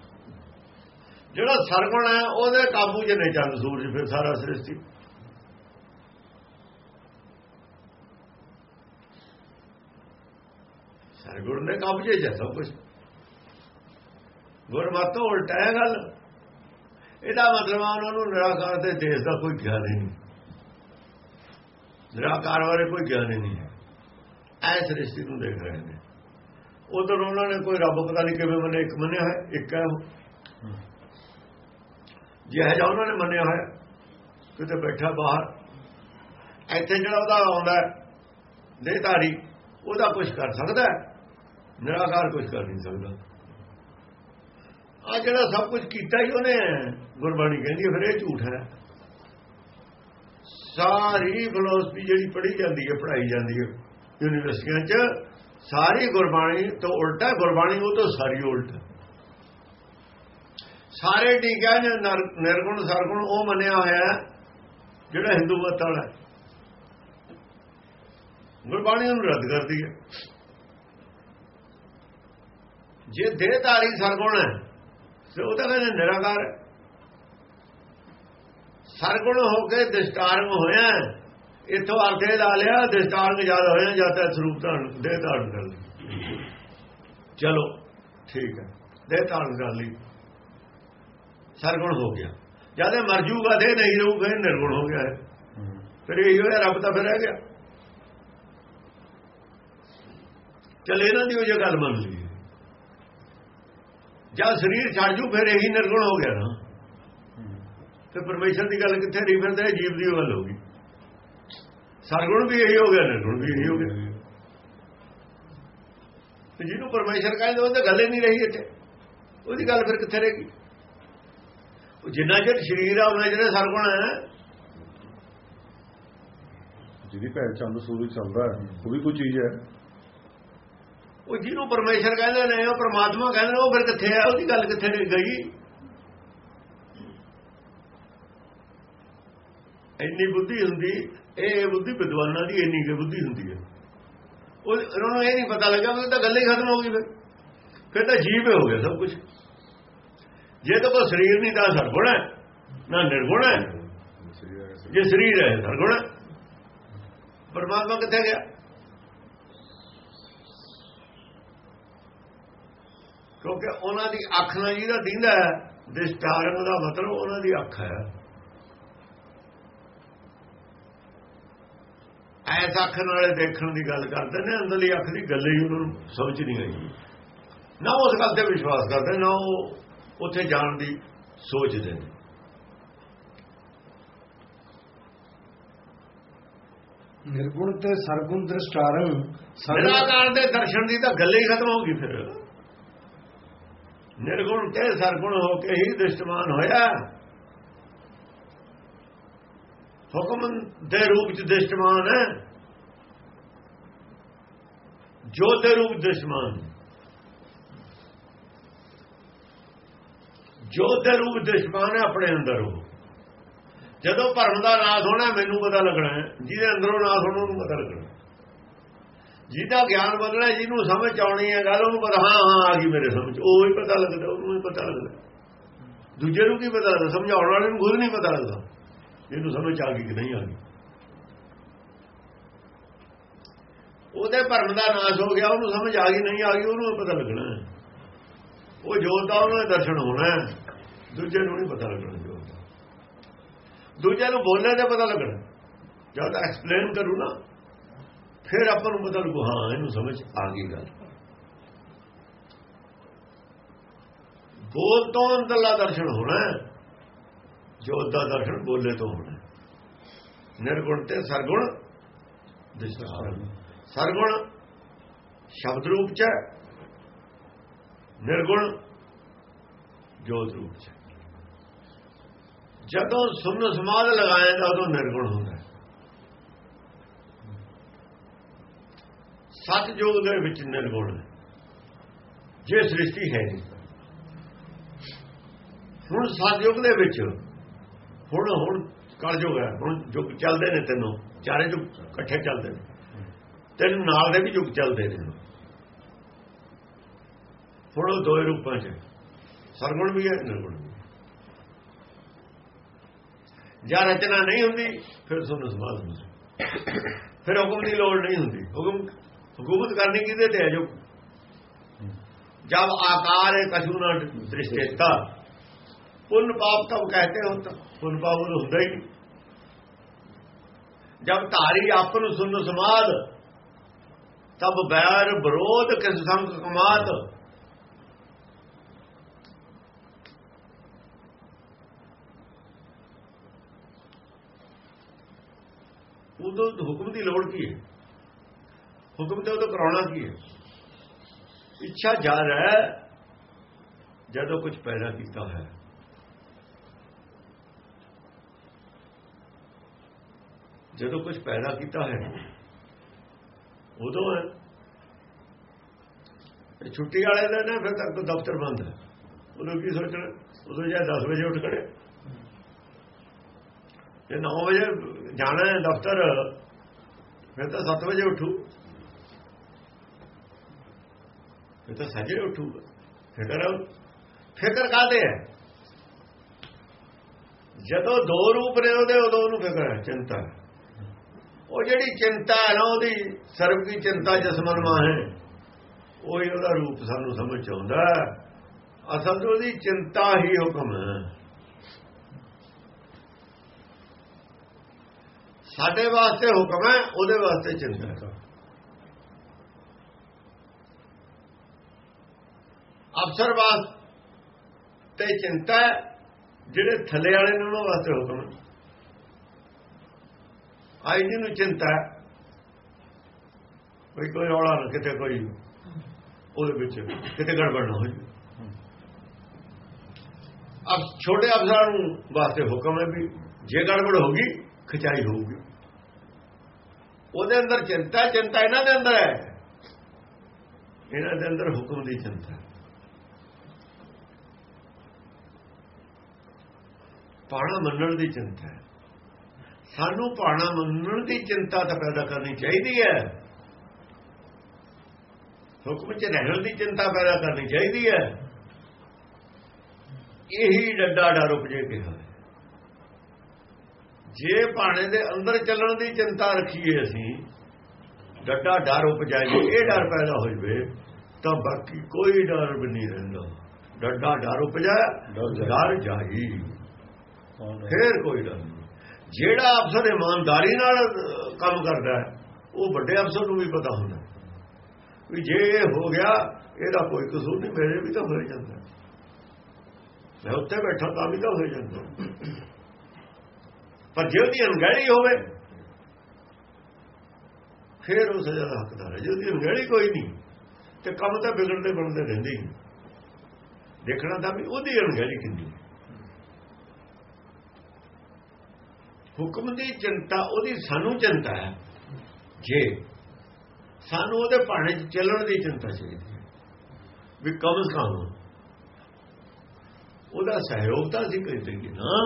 ਜਿਹੜਾ ਸਰਗੁਣ ਹੈ, ਉਹਦੇ ਕਾਬੂ 'ਚ ਨਹੀਂ ਚੰਦ ਸੂਰਜ, ਫਿਰ ਸਾਰਾ ਸ੍ਰਿਸ਼ਟੀ। ਸਰਗੁਣ ਦੇ ਕਾਬੂ 'ਚ ਹੈ ਸਭ ਕੁਝ ਗੁਰਮਤੋਂ ਉਲਟਾ ਹੈ ਗੱਲ। ਇਹਦਾ ਮਤਲਬ ਆ, ਉਹਨਾਂ ਨੂੰ ਨਿਰਾਕਾਰ ਦੇ ਦੇਸ਼ ਦਾ ਕੋਈ ਗਿਆਨ ਹੀ ਨਹੀਂ। ਨਿਰਾਕਾਰ ਬਾਰੇ ਕੋਈ ਗਿਆਨ ਹੀ ਨਹੀਂ ਹੈ। ਐ ਸ੍ਰਿਸ਼ਟੀ ਨੂੰ ਦੇਖ ਰਹੇ ਨੇ। ਉਧਰ ਉਹਨਾਂ ਨੇ ਕੋਈ ਰੱਬ ਪਤਾ ਨਹੀਂ ਕਿਵੇਂ ਮੰਨੇ ਇੱਕ ਮੰਨਿਆ ਹੈ ਇੱਕ ਹੈ। ਉਹ ਜਿਹੜਾ ਜਿਹਾ ਉਹਨਾਂ ਨੇ ਮੰਨਿਆ ਹੋਇਆ ਕਿਤੇ ਬੈਠਾ ਬਾਹਰ ਇੱਥੇ ਜਿਹੜਾ ਉਹਦਾ ਆਉਂਦਾ ਦੇਹਧਾਰੀ ਉਹਦਾ ਕੁਝ ਕਰ ਸਕਦਾ ਨਿਰਾਕਾਰ ਕੁਝ ਕਰ ਨਹੀਂ ਸਕਦਾ। ਆ ਜਿਹੜਾ ਸਭ ਕੁਝ ਕੀਤਾ ਹੀ ਉਹਨੇ ਗੁਰਬਾਣੀ ਕਹਿੰਦੀ ਹੈ, ਫਿਰ ਇਹ ਝੂਠ ਹੈ। ਸਾਰੀ ਫਿਲਾਸਫੀ ਜਿਹੜੀ ਪੜ੍ਹੀ ਜਾਂਦੀ ਹੈ ਪੜ੍ਹਾਈ ਜਾਂਦੀ ਹੈ ਯੂਨੀਵਰਸਿਟੀਆਂ 'ਚ ਸਾਰੀ ਗੁਰਬਾਣੀ ਤੋਂ ਉਲਟਾ ਗੁਰਬਾਣੀ ਉਹ ਤੋਂ ਸਾਰੀ ਉਲਟ ਸਾਰੇ ਟੀਕਾ ਨੇ ਨਿਰਗੁਣ, ਸਰਗੁਣ ਉਹ ਮੰਨਿਆ ਹੋਇਆ ਜਿਹੜਾ ਹਿੰਦੂ ਮਤ ਵਾਲਾ ਗੁਰਬਾਣੀ ਨੂੰ ਰੱਦ ਕਰਦੀ ਹੈ। ਜੇ ਦੇਹਧਾਰੀ ਸਰਗੁਣ ਹੈ, ਤੇ ਉਹ ਤਾਂ ਕਹਿੰਦੇ ਨਿਰਾਕਾਰ ਹੈ। ਸਰਗੁਣ ਹੋ ਕੇ ਦਿਸ਼ਟਾਰੰਗ ਹੋਇਆ ਇਥੋਂ ਅਰਥੇ ਲਾ ਲਿਆ ਦਿਸ਼ਟਾਰੰਗ ਜਦ ਹੋਇਆ, ਜਾਂ ਤਾਂ ਸਰੂਪ ਧਾਰਨ ਦੇਹ ਧਾਰਨ ਕਰ ਲਈ। ਚਲੋ, ਠੀਕ ਹੈ। ਦੇਹ ਧਾਰਨ ਕਰ ਲਈ। ਸਰਗੁਣ ਹੋ ਗਿਆ। ਜਦ ਇਹ ਮਰ ਜੂਗਾ ਦੇ ਨਹੀਂ ਰਹੂਗਾ, ਇਹ ਨਿਰਗੁਣ ਹੋ ਗਿਆ ਫਿਰ ਇਹ ਹੋਇਆ, ਰੱਬ ਤਾਂ ਫਿਰ ਰਹਿ ਗਿਆ। ਚਲ ਇਹਨਾਂ ਦੀ ਉਹ ਜੇ ਗੱਲ ਮੰਨ ਲਈ ਜਦ ਸਰੀਰ ਛੱਡ ਜੂ, ਫਿਰ ਇਹੀ ਨਿਰਗੁਣ ਹੋ ਗਿਆ ਨਾ। ਤੇ ਪਰਮੇਸ਼ਰ ਦੀ ਗੱਲ ਕਿੱਥੇ ਰਹੀ ਫਿਰ ਤੇ ਜੀਵ ਦੀ ਗੱਲ ਹੋ ਗਈ। ਸਰਗੁਣ ਵੀ ਇਹੀ ਹੋ ਗਿਆ, ਨਿਰਗੁਣ ਵੀ ਇਹੀ ਹੋ ਗਿਆ। ਤੇ ਜਿਹਨੂੰ ਪਰਮੇਸ਼ਰ ਕਹਿੰਦੇ ਉਹ ਤਾਂ ਗੱਲ ਹੀ ਨਹੀਂ ਰਹੀ ਇੱਥੇ। ਉਹਦੀ ਗੱਲ ਫਿਰ ਕਿੱਥੇ ਰਹੇਗੀ ਜਿੰਨਾ ਚਿਰ ਸਰੀਰ ਆ ਉਹਨਾਂ ਜਿਹੜੇ ਸਰਗੁਣ ਹੈ। ਜਿਹਦੀ ਭੈਣ ਚੰਦ ਸੂਰਜ ਚੱਲਦਾ ਉਹ ਵੀ ਕੋਈ ਚੀਜ਼ ਹੈ। ਉਹ ਜਿਹਨੂੰ ਪਰਮੇਸ਼ਰ ਕਹਿੰਦੇ ਨੇ ਉਹ ਪ੍ਰਮਾਤਮਾ ਕਹਿੰਦੇ ਨੇ ਉਹ ਫਿਰ ਕਿੱਥੇ ਹੈ? ਉਹਦੀ ਗੱਲ ਕਿੱਥੇ ਨਹੀਂ ਗਈ? ਇੰਨੀ ਬੁੱਧੀ ਹੁੰਦੀ ਇਹ ਬੁੱਧੀ ਵਿਦਵਾਨਾਂ ਦੀ ਇੰਨੀ ਕੁ ਬੁੱਧੀ ਹੁੰਦੀ ਹੈ। ਉਹ ਉਹਨਾਂ ਨੂੰ ਇਹ ਨਹੀਂ ਪਤਾ ਲੱਗਾ ਕਿ ਤਾਂ ਗੱਲ ਹੀ ਖਤਮ ਹੋ ਗਈ ਫਿਰ। ਫਿਰ ਤਾਂ ਜੀਵ ਹੋ ਗਿਆ ਸਭ ਕੁਝ ਜੇ ਤਾਂ ਕੋਈ ਸਰੀਰ ਨਹੀਂ ਤਾਂ ਸਰਗੁਣ ਹੈ, ਨਾ ਨਿਰਗੁਣ ਹੈ। ਜੇ ਸਰੀਰ ਹੈ, ਸਰਗੁਣ ਹੈ। ਪਰਮਾਤਮਾ ਕਿੱਥੇ ਗਿਆ? ਕਿਉਂਕਿ ਉਹਨਾਂ ਦੀ ਅੱਖ ਨਾਲ ਜਿਹਦਾ ਦਿੰਦਾ ਹੈ ਦਿਸ਼ਟਾਰੰਗ ਦਾ ਮਤਲਬ ਉਹਨਾਂ ਦੀ ਅੱਖ ਹੈ। ਐਸ ਅੱਖ ਨਾਲੇ ਦੇਖਣ ਦੀ ਗੱਲ ਕਰਦੇ ਨੇ ਅੰਦਰਲੀ ਅੱਖ ਦੀ ਗੱਲ ਹੀ ਉਹਨਾਂ ਨੂੰ ਸਮਝ ਨਹੀਂ ਆਈ। ਨਾ ਉਸ ਗੱਲ ਤੇ ਵਿਸ਼ਵਾਸ ਕਰਦੇ, ਨਾ ਉਹ ਉੱਥੇ ਜਾਣ ਦੀ ਸੋਚਦੇ ਨੇ। ਨਿਰਗੁਣ ਤੇ ਸਰਗੁਣ ਦ੍ਰਿਸ਼ਟਾਰੰ ਸਰਗੁਣ ਨਿਰਾਕਾਰ ਦੇ ਦਰਸ਼ਨ ਦੀ ਤਾਂ ਗੱਲ ਹੀ ਖਤਮ ਹੋ ਗਈ ਫਿਰ। ਨਿਰਗੁਣ ਤੇ ਸਰਗੁਣ ਹੋ ਕੇ ਹੀ ਦ੍ਰਿਸ਼ਟਮਾਨ ਹੋਇਆ। ਹੁਕਮ ਦੇ ਰੂਪ ਚ ਦ੍ਰਿਸ਼ਟਮਾਨ ਹੈ। ਜੋਤ ਦੇ ਰੂਪ ਦ੍ਰਿਸ਼ਟਮਾਨ। ਜੋਤ ਦੇ ਰੂਪ ਦ੍ਰਿਸ਼ਟਮਾਨ ਹੈ, ਆਪਣੇ ਅੰਦਰ ਉਹ ਜਦੋਂ ਭਰਮ ਦਾ ਨਾਸ ਹੋਣਾ, ਮੈਨੂੰ ਪਤਾ ਲੱਗਣਾ ਹੈ। ਜਿਹਦੇ ਅੰਦਰੋਂ ਨਾਸ ਹੋਣਾ, ਉਹਨੂੰ ਪਤਾ ਲੱਗਣਾ ਜਿਹਦਾ ਗਿਆਨ ਬਦਲਣਾ ਜਿਹਨੂੰ ਸਮਝ ਆਉਣੀ ਹੈ ਗੱਲ, ਉਹਨੂੰ ਪਤਾ, ਹਾਂ ਹਾਂ, ਆ ਗਈ ਮੇਰੇ ਸਮਝ। ਉਹ ਹੀ ਪਤਾ ਲੱਗਦਾ, ਉਹਨੂੰ ਹੀ ਪਤਾ ਲੱਗਦਾ। ਦੂਜੇ ਨੂੰ ਕੀ ਪਤਾ ਲੱਗਦਾ? ਸਮਝਾਉਣ ਵਾਲੇ ਨੂੰ ਖੁਦ ਨਹੀਂ ਪਤਾ ਲੱਗਦਾ। ਇਹਨੂੰ ਸਮਝ ਆ ਗਈ ਕਿ ਨਹੀਂ ਆ ਗਈ। ਉਹਦੇ ਭਰਮ ਦਾ ਨਾਸ਼ ਹੋ ਗਿਆ, ਉਹਨੂੰ ਸਮਝ ਆ ਗਈ, ਨਹੀਂ ਆ ਗਈ, ਉਹਨੂੰ ਪਤਾ ਲੱਗਣਾ ਹੈ। ਉਹ ਜੋਤ ਦਾ ਉਹਨਾਂ ਦੇ ਦਰਸ਼ਨ ਹੋਣਾ ਹੈ। ਦੂਜੇ ਨੂੰ ਨਹੀਂ ਪਤਾ ਲੱਗਣਾ ਜੋਤ ਦਾ ਦੂਜੇ ਨੂੰ ਬੋਲਣ ਤੇ ਪਤਾ ਲੱਗਣਾ। ਜਦ ਐਕਸਪਲੇਨ ਕਰੂ ਨਾ, ਫਿਰ ਆਪਾਂ ਨੂੰ ਪਤਾ ਲੱਗੂ, ਹਾਂ, ਇਹਨੂੰ ਸਮਝ ਆ ਗਈ ਗੱਲ। ਬੋਲ ਤੋਂ ਅੰਦਰਲਾ ਦਰਸ਼ਨ ਹੋਣਾ ਜੋਤ ਦਾ ਦਰਸ਼ਨ ਬੋਲੇ ਤੋਂ ਹੋਣਾ ਨਿਰਗੁਣ ਤੇ ਸਰਗੁਣ ਦਿਸ਼ਾ ਸਰਗੁਣ ਸ਼ਬਦ ਰੂਪ ਚ ਹੈ। ਨਿਰਗੁਣ ਜੋਤ ਰੂਪ ਚ ਜਦੋਂ ਸੁਨ ਸਮਾਦ ਤਾਂ ਉਦੋਂ ਨਿਰਗੁਣ ਹੁੰਦਾ ਹੈ। ਸਤ ਯੁਗ ਦੇ ਵਿੱਚ ਨਿਰਗੁਣ ਹੈ। ਜੇ ਸ੍ਰਿਸ਼ਟੀ ਹੈ ਨਹੀਂ, ਹੁਣ ਸਤ ਯੁਗ ਦੇ ਵਿੱਚ ਹੁਣ ਹੁਣ ਕਲਯੁਗ ਹੈ। ਹੁਣ ਯੁਗ ਚੱਲਦੇ ਨੇ ਤੈਨੂੰ। ਚਾਰੇ ਯੁਗ ਇਕੱਠੇ ਚੱਲਦੇ ਨੇ। ਤਿੰਨ ਨਾਲ ਦੇ ਵੀ ਯੁਗ ਚੱਲਦੇ ਨੇ। ਹੁਣ ਉਹ ਦੋਏ ਰੂਪਾਂ 'ਚ ਸਰਗੁਣ ਵੀ ਹੈ ਨਿਰਗੁਣ ਵੀ ਜਾਂ ਰਚਨਾ ਨਹੀਂ ਹੁੰਦੀ ਫਿਰ ਸੁਣ ਸਮਾਦ ਹੁੰਦੀ ਫਿਰ ਹੁਕਮ ਦੀ ਲੋੜ ਨਹੀਂ ਹੁੰਦੀ ਹੁਕਮ ਹਕੂਮਤ ਕਰਨੀ ਕਿਹਦੇ ਤੇ ਹੈ ਜੋ जब आकार है कछु न दृष्टिता पुण्य पाप तब कहते हो तब पुण्य पाप तो होता ही नहीं जब तारी आपन सुन समाद तब बैर विरोध किस संग कमात ਉਦੋਂ ਹੁਕਮ ਦੀ ਲੋੜ ਕੀ ਹੈ ਹੁਕਮ ਤੇ ਉਹ ਕਰਾਉਣਾ ਕੀ ਹੈ ਇੱਛਾ ਜਾਰ ਹੈ ਜਦੋਂ ਕੁਝ ਪੈਦਾ ਕੀਤਾ ਹੈ ਜਦੋਂ ਕੁਝ ਪੈਦਾ ਕੀਤਾ ਹੈ ਉਦੋਂ ਹੈ ਇਹ ਛੁੱਟੀ ਵਾਲੇ ਦਾ ਨਾ ਫਿਰ ਤੱਕ ਦਫ਼ਤਰ ਬੰਦ ਹੈ ਉਦੋਂ ਕੀ ਸੋਚਣਾ ਉਦੋਂ ਜਾਂ 10 ਵਜੇ ਉੱਠ ਖੜੇ ਜੇ 9 ਵਜੇ ਜਾਣਾ ਹੈ ਦਫ਼ਤਰ। ਫਿਰ ਤਾਂ 7 ਵਜੇ ਉੱਠੂ। ਫਿਰ ਤਾਂ ਸਜੇ ਉੱਠੂਗਾ ਫਿਕਰ ਫਿਕਰ ਕਾਦੇ ਹੈ? ਜਦੋਂ ਦੋ ਰੂਪ ਨੇ ਉਹਦੇ, ਉਦੋਂ ਉਹਨੂੰ ਫਿਕਰ ਹੈ, ਚਿੰਤਾ। ਉਹ ਜਿਹੜੀ ਚਿੰਤਾ ਹੈ ਨਾ, ਉਹਦੀ ਸਰਬ ਦੀ ਚਿੰਤਾ, ਜਸਮਨ ਮਾਂ ਹੈ, ਉਹੀ ਉਹਦਾ ਰੂਪ ਸਾਨੂੰ ਸਮਝ ਆਉਂਦਾ। ਅਸਲ 'ਚ ਉਹਦੀ ਚਿੰਤਾ ਹੀ ਹੁਕਮ ਹੈ। ਸਾਡੇ ਵਾਸਤੇ ਹੁਕਮ ਹੈ, ਉਹਦੇ ਵਾਸਤੇ ਚਿੰਤਾ ਹੈ। ਅਫਸਰ ਵਾਸਤੇ ਚਿੰਤਾ ਜਿਹੜੇ ਥੱਲੇ ਵਾਲੇ ਨੇ ਉਹਨਾਂ ਵਾਸਤੇ ਹੁਕਮ ਆਈ ਜੀ ਨੂੰ ਚਿੰਤਾ ਕੋਈ ਕੋਈ ਔਲਾ ਨਾ ਕਿਤੇ ਕੋਈ, ਉਹਦੇ ਵਿੱਚ ਕਿਤੇ ਗੜਬੜ ਨਾ ਹੋ ਅਬ ਛੋਟੇ ਅਫਸਰਾਂ ਨੂੰ ਵਾਸਤੇ ਹੁਕਮ ਹੈ ਵੀ ਜੇ ਗੜਬੜ ਹੋਗੀ ਖਿਚਾਈ ਹੋਊਗੀ। ਉਹਦੇ ਅੰਦਰ ਚਿੰਤਾ ਚਿੰਤਾ ਇਹਨਾਂ ਦੇ ਅੰਦਰ ਹੈ। ਇਹਨਾਂ ਦੇ ਅੰਦਰ ਹੁਕਮ ਦੀ ਚਿੰਤਾ। ਹੈ। ਪਾਣਾ ਮੰਨਣ ਦੀ ਚਿੰਤਾ ਹੈ। ਸਾਨੂੰ ਪਾਣਾ ਮੰਨਣ ਦੀ ਚਿੰਤਾ ਤਾਂ ਪੈਦਾ ਕਰਨੀ ਚਾਹੀਦੀ ਹੈ। ਹੁਕਮ ਚ ਰਹਿਣ ਦੀ ਚਿੰਤਾ ਪੈਦਾ ਕਰਨੀ ਚਾਹੀਦੀ ਹੈ। ਇਹੀ ਡੱਡਾ ਡਰ ਉਪਜੇ ਕਿਹਾ ਜੇ ਪਾਣੇ ਦੇ ਅੰਦਰ ਚੱਲਣ ਦੀ ਚਿੰਤਾ ਰੱਖੀਏ ਅਸੀਂ ਡੱਡਾ ਡਰ ਉਪਜਾਈਏ ਇਹ ਡਰ ਪੈਦਾ ਹੋ ਜਵੇ ਤਾਂ ਬਾਕੀ ਕੋਈ ਡਰ ਵੀ ਨਹੀਂ ਰਹਿੰਦਾ। ਡੱਡਾ ਡਰ ਉਪਜਾਇਆ ਡਰ ਜਾਈ? ਫੇਰ ਕੋਈ ਡਰ ਨਹੀਂ। ਜਿਹੜਾ ਅਫਸਰ ਇਮਾਨਦਾਰੀ ਨਾਲ ਕੰਮ ਕਰਦਾ ਹੈ ਉਹ ਵੱਡੇ ਅਫਸਰ ਨੂੰ ਵੀ ਪਤਾ ਹੁੰਦਾ ਵੀ ਜੇ ਇਹ ਹੋ ਗਿਆ ਇਹਦਾ ਕੋਈ ਕਸੂਰ ਨਹੀਂ ਮੇਰੇ ਵੀ ਤਾਂ ਹੋ ਜਾਂਦਾ ਮੈਂ ਉੱਤੇ ਬੈਠਾ ਤਾਂ ਵੀ ਤਾਂ ਹੀ ਜਾਂਦਾ। ਪਰ ਜੇ ਉਹਦੀ ਅਣਗਹਿਲੀ ਹੋਵੇ, ਫਿਰ ਉਹ ਸਜ਼ਾ ਦਾ ਹੱਕਦਾਰ ਹੈ। ਜੇ ਉਹਦੀ ਅਣਗਹਿਲੀ ਕੋਈ ਨਹੀਂ, ਤੇ ਕੰਮ ਤਾਂ ਵਿਗੜਦੇ ਬਣਦੇ ਰਹਿੰਦੇ ਹੀ ਦੇਖਣਾ ਤਾਂ ਵੀ ਉਹਦੀ ਅਣਗਹਿਲੀ ਕਿੰਨੀ ਹੁਕਮ ਦੀ ਚਿੰਤਾ, ਉਹਦੀ ਸਾਨੂੰ ਚਿੰਤਾ ਹੈ। ਜੇ ਸਾਨੂੰ ਉਹਦੇ ਭਾਣੇ 'ਚ ਚੱਲਣ ਦੀ ਚਿੰਤਾ ਚਾਹੀਦੀ ਹੈ, ਵੀ ਕਮ ਸੇ ਉਹਦਾ ਸਹਿਯੋਗ ਤਾਂ ਅਸੀਂ ਕਰ ਦਈਏ ਨਾ।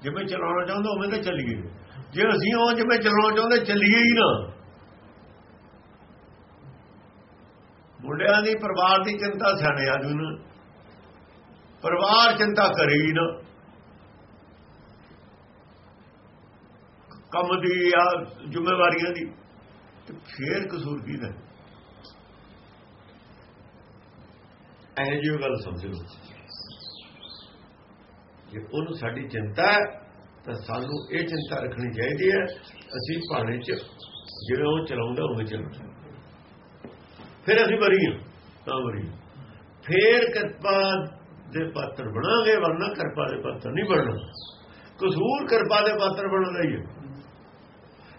ਜਿਵੇਂ ਚਲਾਉਣਾ ਚਾਹੁੰਦਾ ਉਵੇਂ ਤਾਂ ਚੱਲੀਏ। ਜੇ ਅਸੀਂ ਉਹ ਜਿਵੇਂ ਚਲਾਉਣਾ ਚਾਹੁੰਦੇ ਚੱਲੀਏ ਹੀ ਨਾ। ਮੁੰਡਿਆਂ ਦੀ ਪਰਿਵਾਰ ਦੀ ਚਿੰਤਾ ਸਿਆਣੇ ਆਦੂ ਨੂੰ ਪਰਿਵਾਰ ਚਿੰਤਾ ਕਰੇ ਹੀ ਨਾ। ਕੰਮ ਦੀ ਆ, ਜ਼ਿੰਮੇਵਾਰੀਆਂ ਦੀ। ਤੇ ਫੇਰ ਕਸੂਰ ਕੀ ਦਾ? ਇਹ ਜਿਹੀ ਗੱਲ ਸਮਝੋ। ਜੇ ਉਹਨੂੰ ਸਾਡੀ ਚਿੰਤਾ ਹੈ, ਤਾਂ ਸਾਨੂੰ ਇਹ ਚਿੰਤਾ ਰੱਖਣੀ ਚਾਹੀਦੀ ਹੈ, ਅਸੀਂ ਭਾਣੇ 'ਚ ਜਿਵੇਂ ਉਹ ਚਲਾਉਂਦਾ ਉਹ ਚੱਲਣਾ ਫਿਰ ਅਸੀਂ ਬਰੀ ਹਾਂ ਤਾਂ ਬਰੀ ਫੇਰ ਕਿਰਪਾ ਦੇ ਪਾਤਰ ਬਣਾਂਗੇ, ਵਰਨਾ ਕਿਰਪਾ ਦੇ ਪਾਤਰ ਨਹੀਂ ਬਣਨਾ। ਕਸੂਰ ਕਿਰਪਾ ਦੇ ਪਾਤਰ ਬਣਦਾ ਹੀ ਹੈ।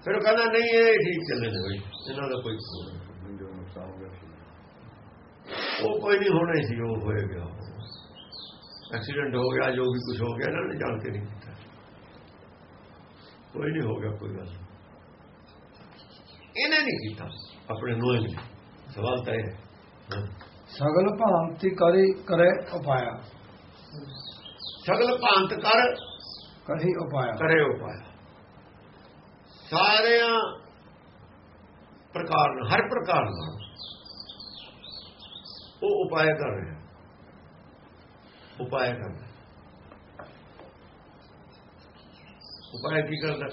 ਫਿਰ ਉਹ ਕਹਿੰਦਾ, ਨਹੀਂ, ਇਹ ਠੀਕ ਚੱਲੇ ਨੇ ਬਈ, ਇਹਨਾਂ ਦਾ ਕੋਈ ਉਹ ਕੋਈ ਨਹੀਂ, ਹੋਣਾ ਹੀ ਸੀ, ਉਹ ਹੋਏ ਗਿਆ। ਐਕਸੀਡੈਂਟ ਹੋ ਗਿਆ ਜੋ ਵੀ ਕੁਝ ਹੋ ਗਿਆ ਇਹਨਾਂ ਨੇ ਜਾਣ ਕੇ ਨਹੀਂ ਕੀਤਾ ਕੋਈ ਨਹੀਂ ਹੋ ਗਿਆ ਕੋਈ ਗੱਲ। ਇਹਨੇ ਨਹੀਂ ਕੀਤਾ। ਆਪਣੇ ਨੇ। ਸਵਾਲ ਤਾਂ ਹੈ। ਹਾਂ। ਸਗਲ ਭਾਂਤੀ ਕਰੇ ਕਰੇ ਉਪਾਇਆ। ਸਗਲ ਭਾਂਤ ਕਰ ਕਹੀ ਉਪਾਇਆ। ਕਰੇ ਉਪਾਇਆ। ਸਾਰਿਆਂ ਪ੍ਰਕਾਰ ਨਾਲ ਹਰ ਪ੍ਰਕਾਰ ਨਾਲ ਉਹ ਉਪਾਅ ਕਰ ਰਿਹਾ। ਉਪਾਏ ਕਰਦਾ ਉਪਾਅ ਕੀ ਕਰਦਾ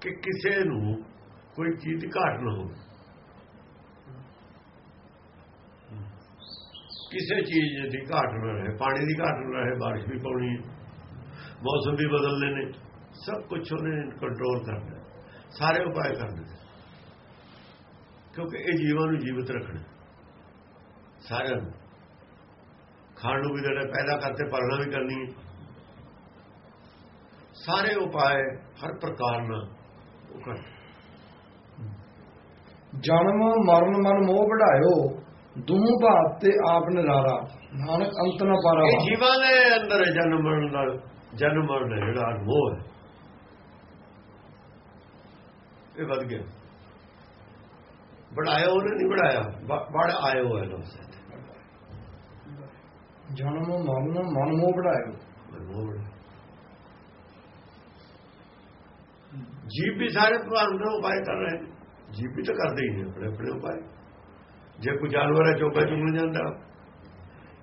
ਕਿ ਕਿਸੇ ਨੂੰ ਕੋਈ ਚੀਜ਼ ਦੀ ਘਾਟ ਨਾ ਹੋਵੇ। ਕਿਸੇ ਚੀਜ਼ ਦੀ ਘਾਟ ਨਾ ਰਹੇ। ਪਾਣੀ ਦੀ ਘਾਟ ਨਾ ਰਹੇ, ਬਾਰਿਸ਼ ਵੀ ਪਾਉਣੀ ਹੈ। ਮੌਸਮ ਵੀ ਬਦਲਨੇ ਨੇ। ਸਭ ਕੁਝ ਉਹਨੇ ਕੰਟਰੋਲ ਕਰਨਾ ਸਾਰੇ ਉਪਾਅ ਕਰਨੇ ਕਿਉਂਕਿ ਇਹ ਜੀਵਾਂ ਨੂੰ ਜੀਵਤ ਰੱਖਣਾ ਸਾਰਿਆਂ ਨੂੰ। ਖਾਣ ਨੂੰ ਵੀ ਦੇਣਾ ਪੈਦਾ ਕਰਤੇ ਪਾਲਣਾ ਵੀ ਕਰਨੀ ਹੈ। ਸਾਰੇ ਉਪਾਅ ਹਰ ਪ੍ਰਕਾਰ ਨਾਲ ਉਹ ਕਰ। ਜਨਮ ਮਰਨ ਮਨ ਮੋਹ ਵਢਾਇਓ ਦੂਹ ਭਾਤ ਤੇ ਆਪ ਨਿਰਾਰਾ ਨਾਨਕ ਅੰਤ ਨ ਪਾਰਾ ਇਹ ਜੀਵਾਂ ਦੇ ਅੰਦਰ ਜਨਮ ਮਰਨ ਦਾ ਜਨਮ ਮਰਨ ਦਾ ਜਿਹੜਾ ਮੋਹ ਹੈ। ਇਹ ਵੱਧ ਗਿਆ। ਬੜਾਇਆ ਉਹਨੇ ਨਹੀਂ ਬੜਾਇਆ ਬੜ ਆਇਓ ਹੈ ਲੋਕ ਜਨਮ ਮਰਨ ਮਨ ਮੋਹ ਵਢਾਇਓ ਜੀਵ ਵੀ ਸਾਰੇ ਭਗਵਾਨ ਦਾ ਉਪਾਅ ਕਰ ਰਹੇ ਨੇ। ਜੀਵ ਵੀ ਤਾਂ ਕਰਦੇ ਹੀ ਨੇ ਆਪਣੇ ਆਪਣੇ ਉਪਾਅ। ਜੇ ਕੋਈ ਜਾਨਵਰ ਹੈ ਚੋਕਾ ਚੁੰਗਣ ਜਾਂਦਾ।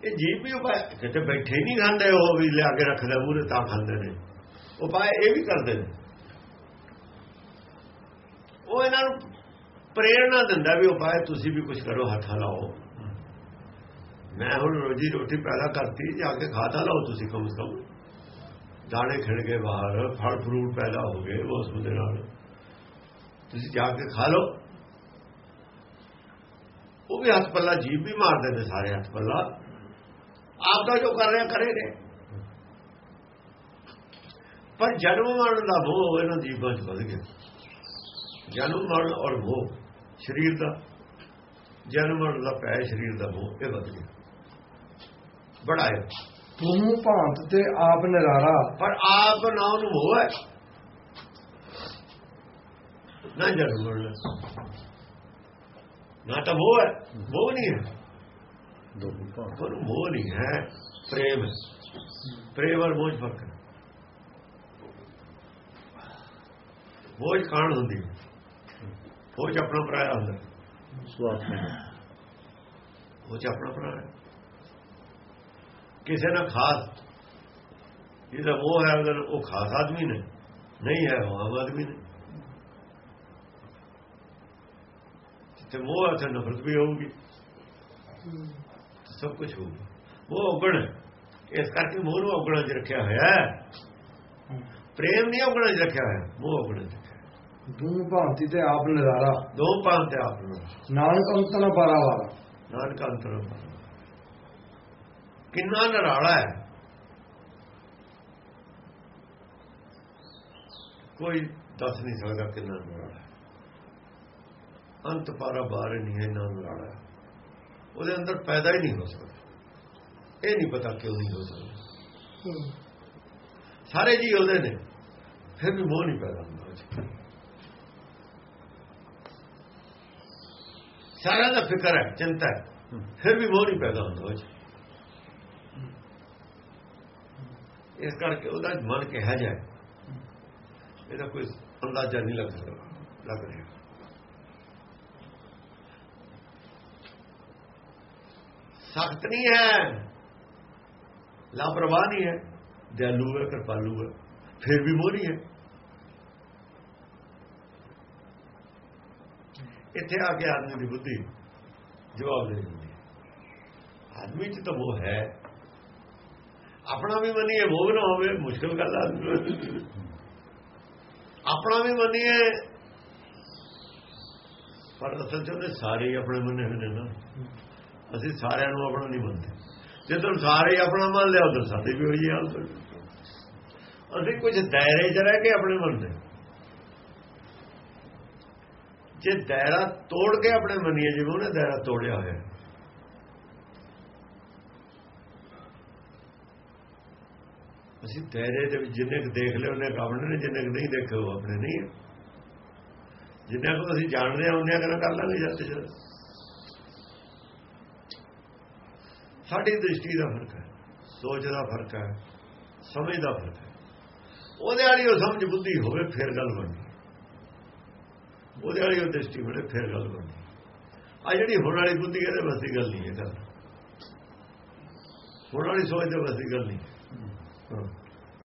ਇਹ ਜੀਵ ਵੀ ਉਪਾਅ ਕਿਤੇ ਬੈਠੇ ਹੀ ਨਹੀਂ ਖਾਂਦੇ ਉਹ ਵੀ ਲਿਆ ਕੇ ਰੱਖਦੇ ਮੂਰੇ ਤਾਂ ਖਾਂਦੇ ਨੇ। ਉਪਾਅ ਇਹ ਵੀ ਕਰਦੇ ਨੇ। ਉਹ ਇਹਨਾਂ ਨੂੰ ਪ੍ਰੇਰਣਾ ਦਿੰਦਾ ਵੀ ਉਪਾਅ ਤੁਸੀਂ ਵੀ ਕੁਝ ਕਰੋ ਹੱਥਾਂ ਲਾਓ। ਮੈਂ ਹੁਣ ਰੋਜੀ ਰੋਟੀ ਪੈਦਾ ਕਰਤੀ, ਜਾ ਕੇ ਖਾਤਾ ਲਾਓ ਤੁਸੀਂ ਕਮ ਸਮ ਦਾਣੇ ਖਿੜ ਗਏ ਬਾਹਰ, ਫਲ ਫਰੂਟ ਪੈਦਾ ਹੋ ਗਏ ਉਸ ਦੇ ਨਾਲ। ਤੁਸੀਂ ਜਾ ਕੇ ਖਾ ਲਓ। ਉਹ ਵੀ ਹੱਥ ਪੱਲਾ ਜੀਭ ਵੀ ਮਾਰਦੇ ਨੇ ਸਾਰੇ ਹੱਥ ਪੱਲਾ ਆਪ ਦਾ ਜੋ ਕਰ ਰਿਹਾ, ਕਰੇ ਨੇ। ਪਰ ਜਨਮ ਮਰਨ ਦਾ ਮੋਹ ਇਹਨਾਂ ਜੀਵਾਂ 'ਚ ਵੱਧ ਗਿਆ। ਜਨਮ ਮਰਨ ਔਰ ਮੋਹ, ਸਰੀਰ ਦਾ। ਜਨਮ ਦਾ ਪੈ ਸਰੀਰ ਦਾ ਮੋਹ, ਇਹ ਵੱਧ ਗਿਆ। ਹੈ ਤੂੰ ਭਾਂਤ ਤੇ ਆਪ ਨਿਰਾਰਾ ਪਰ ਆਪ ਨਾ ਨੂੰ ਮੋਹ ਹੈ ਨਾ ਮਰਨ ਨਾ ਤਾਂ ਮੋਹ ਹੈ ਮੋਹ ਨਹੀਂ ਹੈ। ਦੋ ਪਰ ਮੋਹ ਨਹੀਂ ਹੈ ਪ੍ਰੇਮ ਪ੍ਰੇਮ ਔਰ 'ਚ ਫ਼ਰਕ ਹੈ। ਕਾਣ ਹੁੰਦੀ ਹੈ। 'ਚ ਆਪਣਾ ਪਰਾਇਆ ਹੁੰਦਾ। ਸਵਾਰਥ ਉਹ ਚ ਆਪਣਾ ਹੈ। ਕਿਸੇ ਨਾਲ ਖਾਸ। ਇਹਦਾ ਉਹ ਹੈ ਅਗਰ ਉਹ ਖਾਸ ਆਦਮੀ ਨੇ ਨਹੀਂ ਹੈ ਉਹ ਆਮ ਆਦਮੀ ਨੇ। ਜਿੱਥੇ ਮੋਹ ਹੈ ਉੱਥੇ ਨਫ਼ਰਤ ਵੀ ਹੋਊਗੀ। ਸਭ ਕੁਝ ਹੋਊਗਾ। ਉਹ ਔਗਣ ਇਸ ਕਰਕੇ ਮੋਹ ਨੂੰ ਔਗਣਾਂ 'ਚ ਰੱਖਿਆ ਹੋਇਆ ਹੈ। ਪ੍ਰੇਮ ਨਹੀਂ ਔਗਣਾਂ 'ਚ ਰੱਖਿਆ ਹੋਇਆ ਮੋਹ ਔਗਣਾਂ 'ਚ। ਤੂੰ ਭਾਂਤੀ ਤੇ ਆਪ ਨਿਰਾਰਾ। ਦੋ ਪਾਂ ਤੇ ਆਪ ਨਾਨਕ ਅੰਤਨ ਪਾਰਾਵਾਰਾ ਨਾਨਕ ਅੰਤਰ ਕਿੰਨਾ ਨਰਾਲਾ ਹੈ। ਕੋਈ ਦੱਸ ਨਹੀਂ ਸਕਦਾ ਕਿੰਨਾ ਨਰਾਲਾ ਹੈ। ਅੰਤ ਪਾਰਾ ਬਾਹਰ ਨਹੀਂ ਹੈ ਨਾ ਨਰਾਲਾ ਉਹਦੇ ਅੰਦਰ ਪੈਦਾ ਹੀ ਨਹੀਂ ਹੋ ਸਕਦਾ। ਇਹ ਨਹੀਂ ਪਤਾ ਕਿਉਂ ਨਹੀਂ ਹੋ ਸਕਦਾ। ਸਾਰੇ ਜੀ ਉਹਦੇ ਨੇ, ਫਿਰ ਵੀ ਮੋਹ ਨਹੀਂ ਪੈਦਾ ਹੁੰਦਾ ਉਹ ਸਾਰਿਆਂ ਦਾ ਫਿਕਰ ਹੈ, ਚਿੰਤਾ ਹੈ, ਫਿਰ ਵੀ ਮੋਹ ਨਹੀਂ ਪੈਦਾ ਹੁੰਦਾ ਉਹ ਇਸ ਕਰਕੇ ਉਹਦਾ ਮਨ ਕਿਹਾ ਜਾਏ। ਇਹਦਾ ਕੋਈ ਅੰਦਾਜ਼ਾ ਨਹੀਂ ਲੱਗ ਸਕਦਾ, ਲੱਗ ਰਿਹਾ। ਸਖਤ ਨਹੀਂ ਹੈ। ਲਾਪਰਵਾਹ ਨਹੀਂ ਹੈ। ਦਿਆਲੂ ਹੈ, ਕਿਰਪਾਲੂ ਹੈ, ਫਿਰ ਵੀ ਮੋਹ ਨਹੀਂ ਹੈ। ਇੱਥੇ ਆ ਕੇ ਆਦਮੀ ਦੀ ਬੁੱਧੀ ਜਵਾਬ ਦੇ ਦਿੰਦੀ ਹੈ। ਆਦਮੀ ਚ ਤਾਂ ਉਹ ਹੈ। ਆਪਣਾ ਵੀ ਮੰਨੀਏ, ਮੋਹ ਨਾ ਹੋਵੇ, ਮੁਸ਼ਕਲ ਗੱਲ ਆ। ਆਪਣਾ ਵੀ ਮੰਨੀਏ। ਪਰ ਅਸਲ ਚ ਉਹਦੇ ਸਾਰੇ ਹੀ ਆਪਣੇ ਮੰਨੇ ਹੋਏ ਨੇ ਨਾ। ਅਸੀਂ ਸਾਰਿਆਂ ਨੂੰ ਆਪਣਾ ਨਹੀਂ ਮੰਨਦੇ। ਜਦੋਂ ਸਾਰੇ ਹੀ ਆਪਣਾ ਮੰਨ ਲਿਆ ਉਦੋਂ ਸਾਡੇ ਵੀ ਹੋਈ ਹਾਲ ਅਸੀਂ ਕੁਝ ਦਾਇਰੇ 'ਚ ਰਹਿ ਕੇ ਆਪਣੇ ਮੰਨਦੇ। ਜੇ ਦਾਇਰਾ ਤੋੜ ਕੇ ਆਪਣੇ ਮੰਨੀਏ, ਜਿਵੇਂ ਉਹਨੇ ਦਾਇਰਾ ਤੋੜਿਆ ਹੋਇਆ। ਅਸੀਂ ਦਾਇਰੇ ਦੇ ਵਿੱਚ ਜਿੰਨੇ ਕੁ ਦੇਖ ਲਏ, ਉਹਨੇ ਆਪਣੇ ਨੇ, ਜਿੰਨੇ ਕੁ ਨਹੀਂ ਦੇਖੇ, ਉਹ ਆਪਣੇ ਨਹੀਂ ਹੈ ਜਿੰਨਾ ਕੁ ਅਸੀਂ ਜਾਣਦੇ ਹਾਂ, ਉਹਨੇ ਅਗਰ ਕਰ ਲਾਂਗੇ ਜਦ ਜਦ ਸਾਡੀ ਦ੍ਰਿਸ਼ਟੀ ਦਾ ਫ਼ਰਕ ਹੈ, ਸੋਚ ਦਾ ਫ਼ਰਕ ਹੈ, ਸਮਝ ਦਾ ਫ਼ਰਕ ਹੈ। ਉਹਦੇ ਵਾਲੀ ਉਹ ਸਮਝ ਬੁੱਧੀ ਹੋਵੇ, ਫਿਰ ਗੱਲ ਬਣਦੀ ਉਹਦੇ ਵਾਲੀ ਉਹ ਦ੍ਰਿਸ਼ਟੀ ਬਣੇ, ਫਿਰ ਗੱਲ ਬਣਦੀ ਆ ਜਿਹੜੀ ਹੁਣ ਵਾਲੀ ਬੁੱਧੀ ਇਹਦੇ ਬਸ ਗੱਲ ਨਹੀਂ ਹੈ ਗੱਲ ਹੁਣ ਵਾਲੀ ਸੋਚ ਦੇ ਬਸ ਗੱਲ ਨਹੀਂ ਹਾਂ।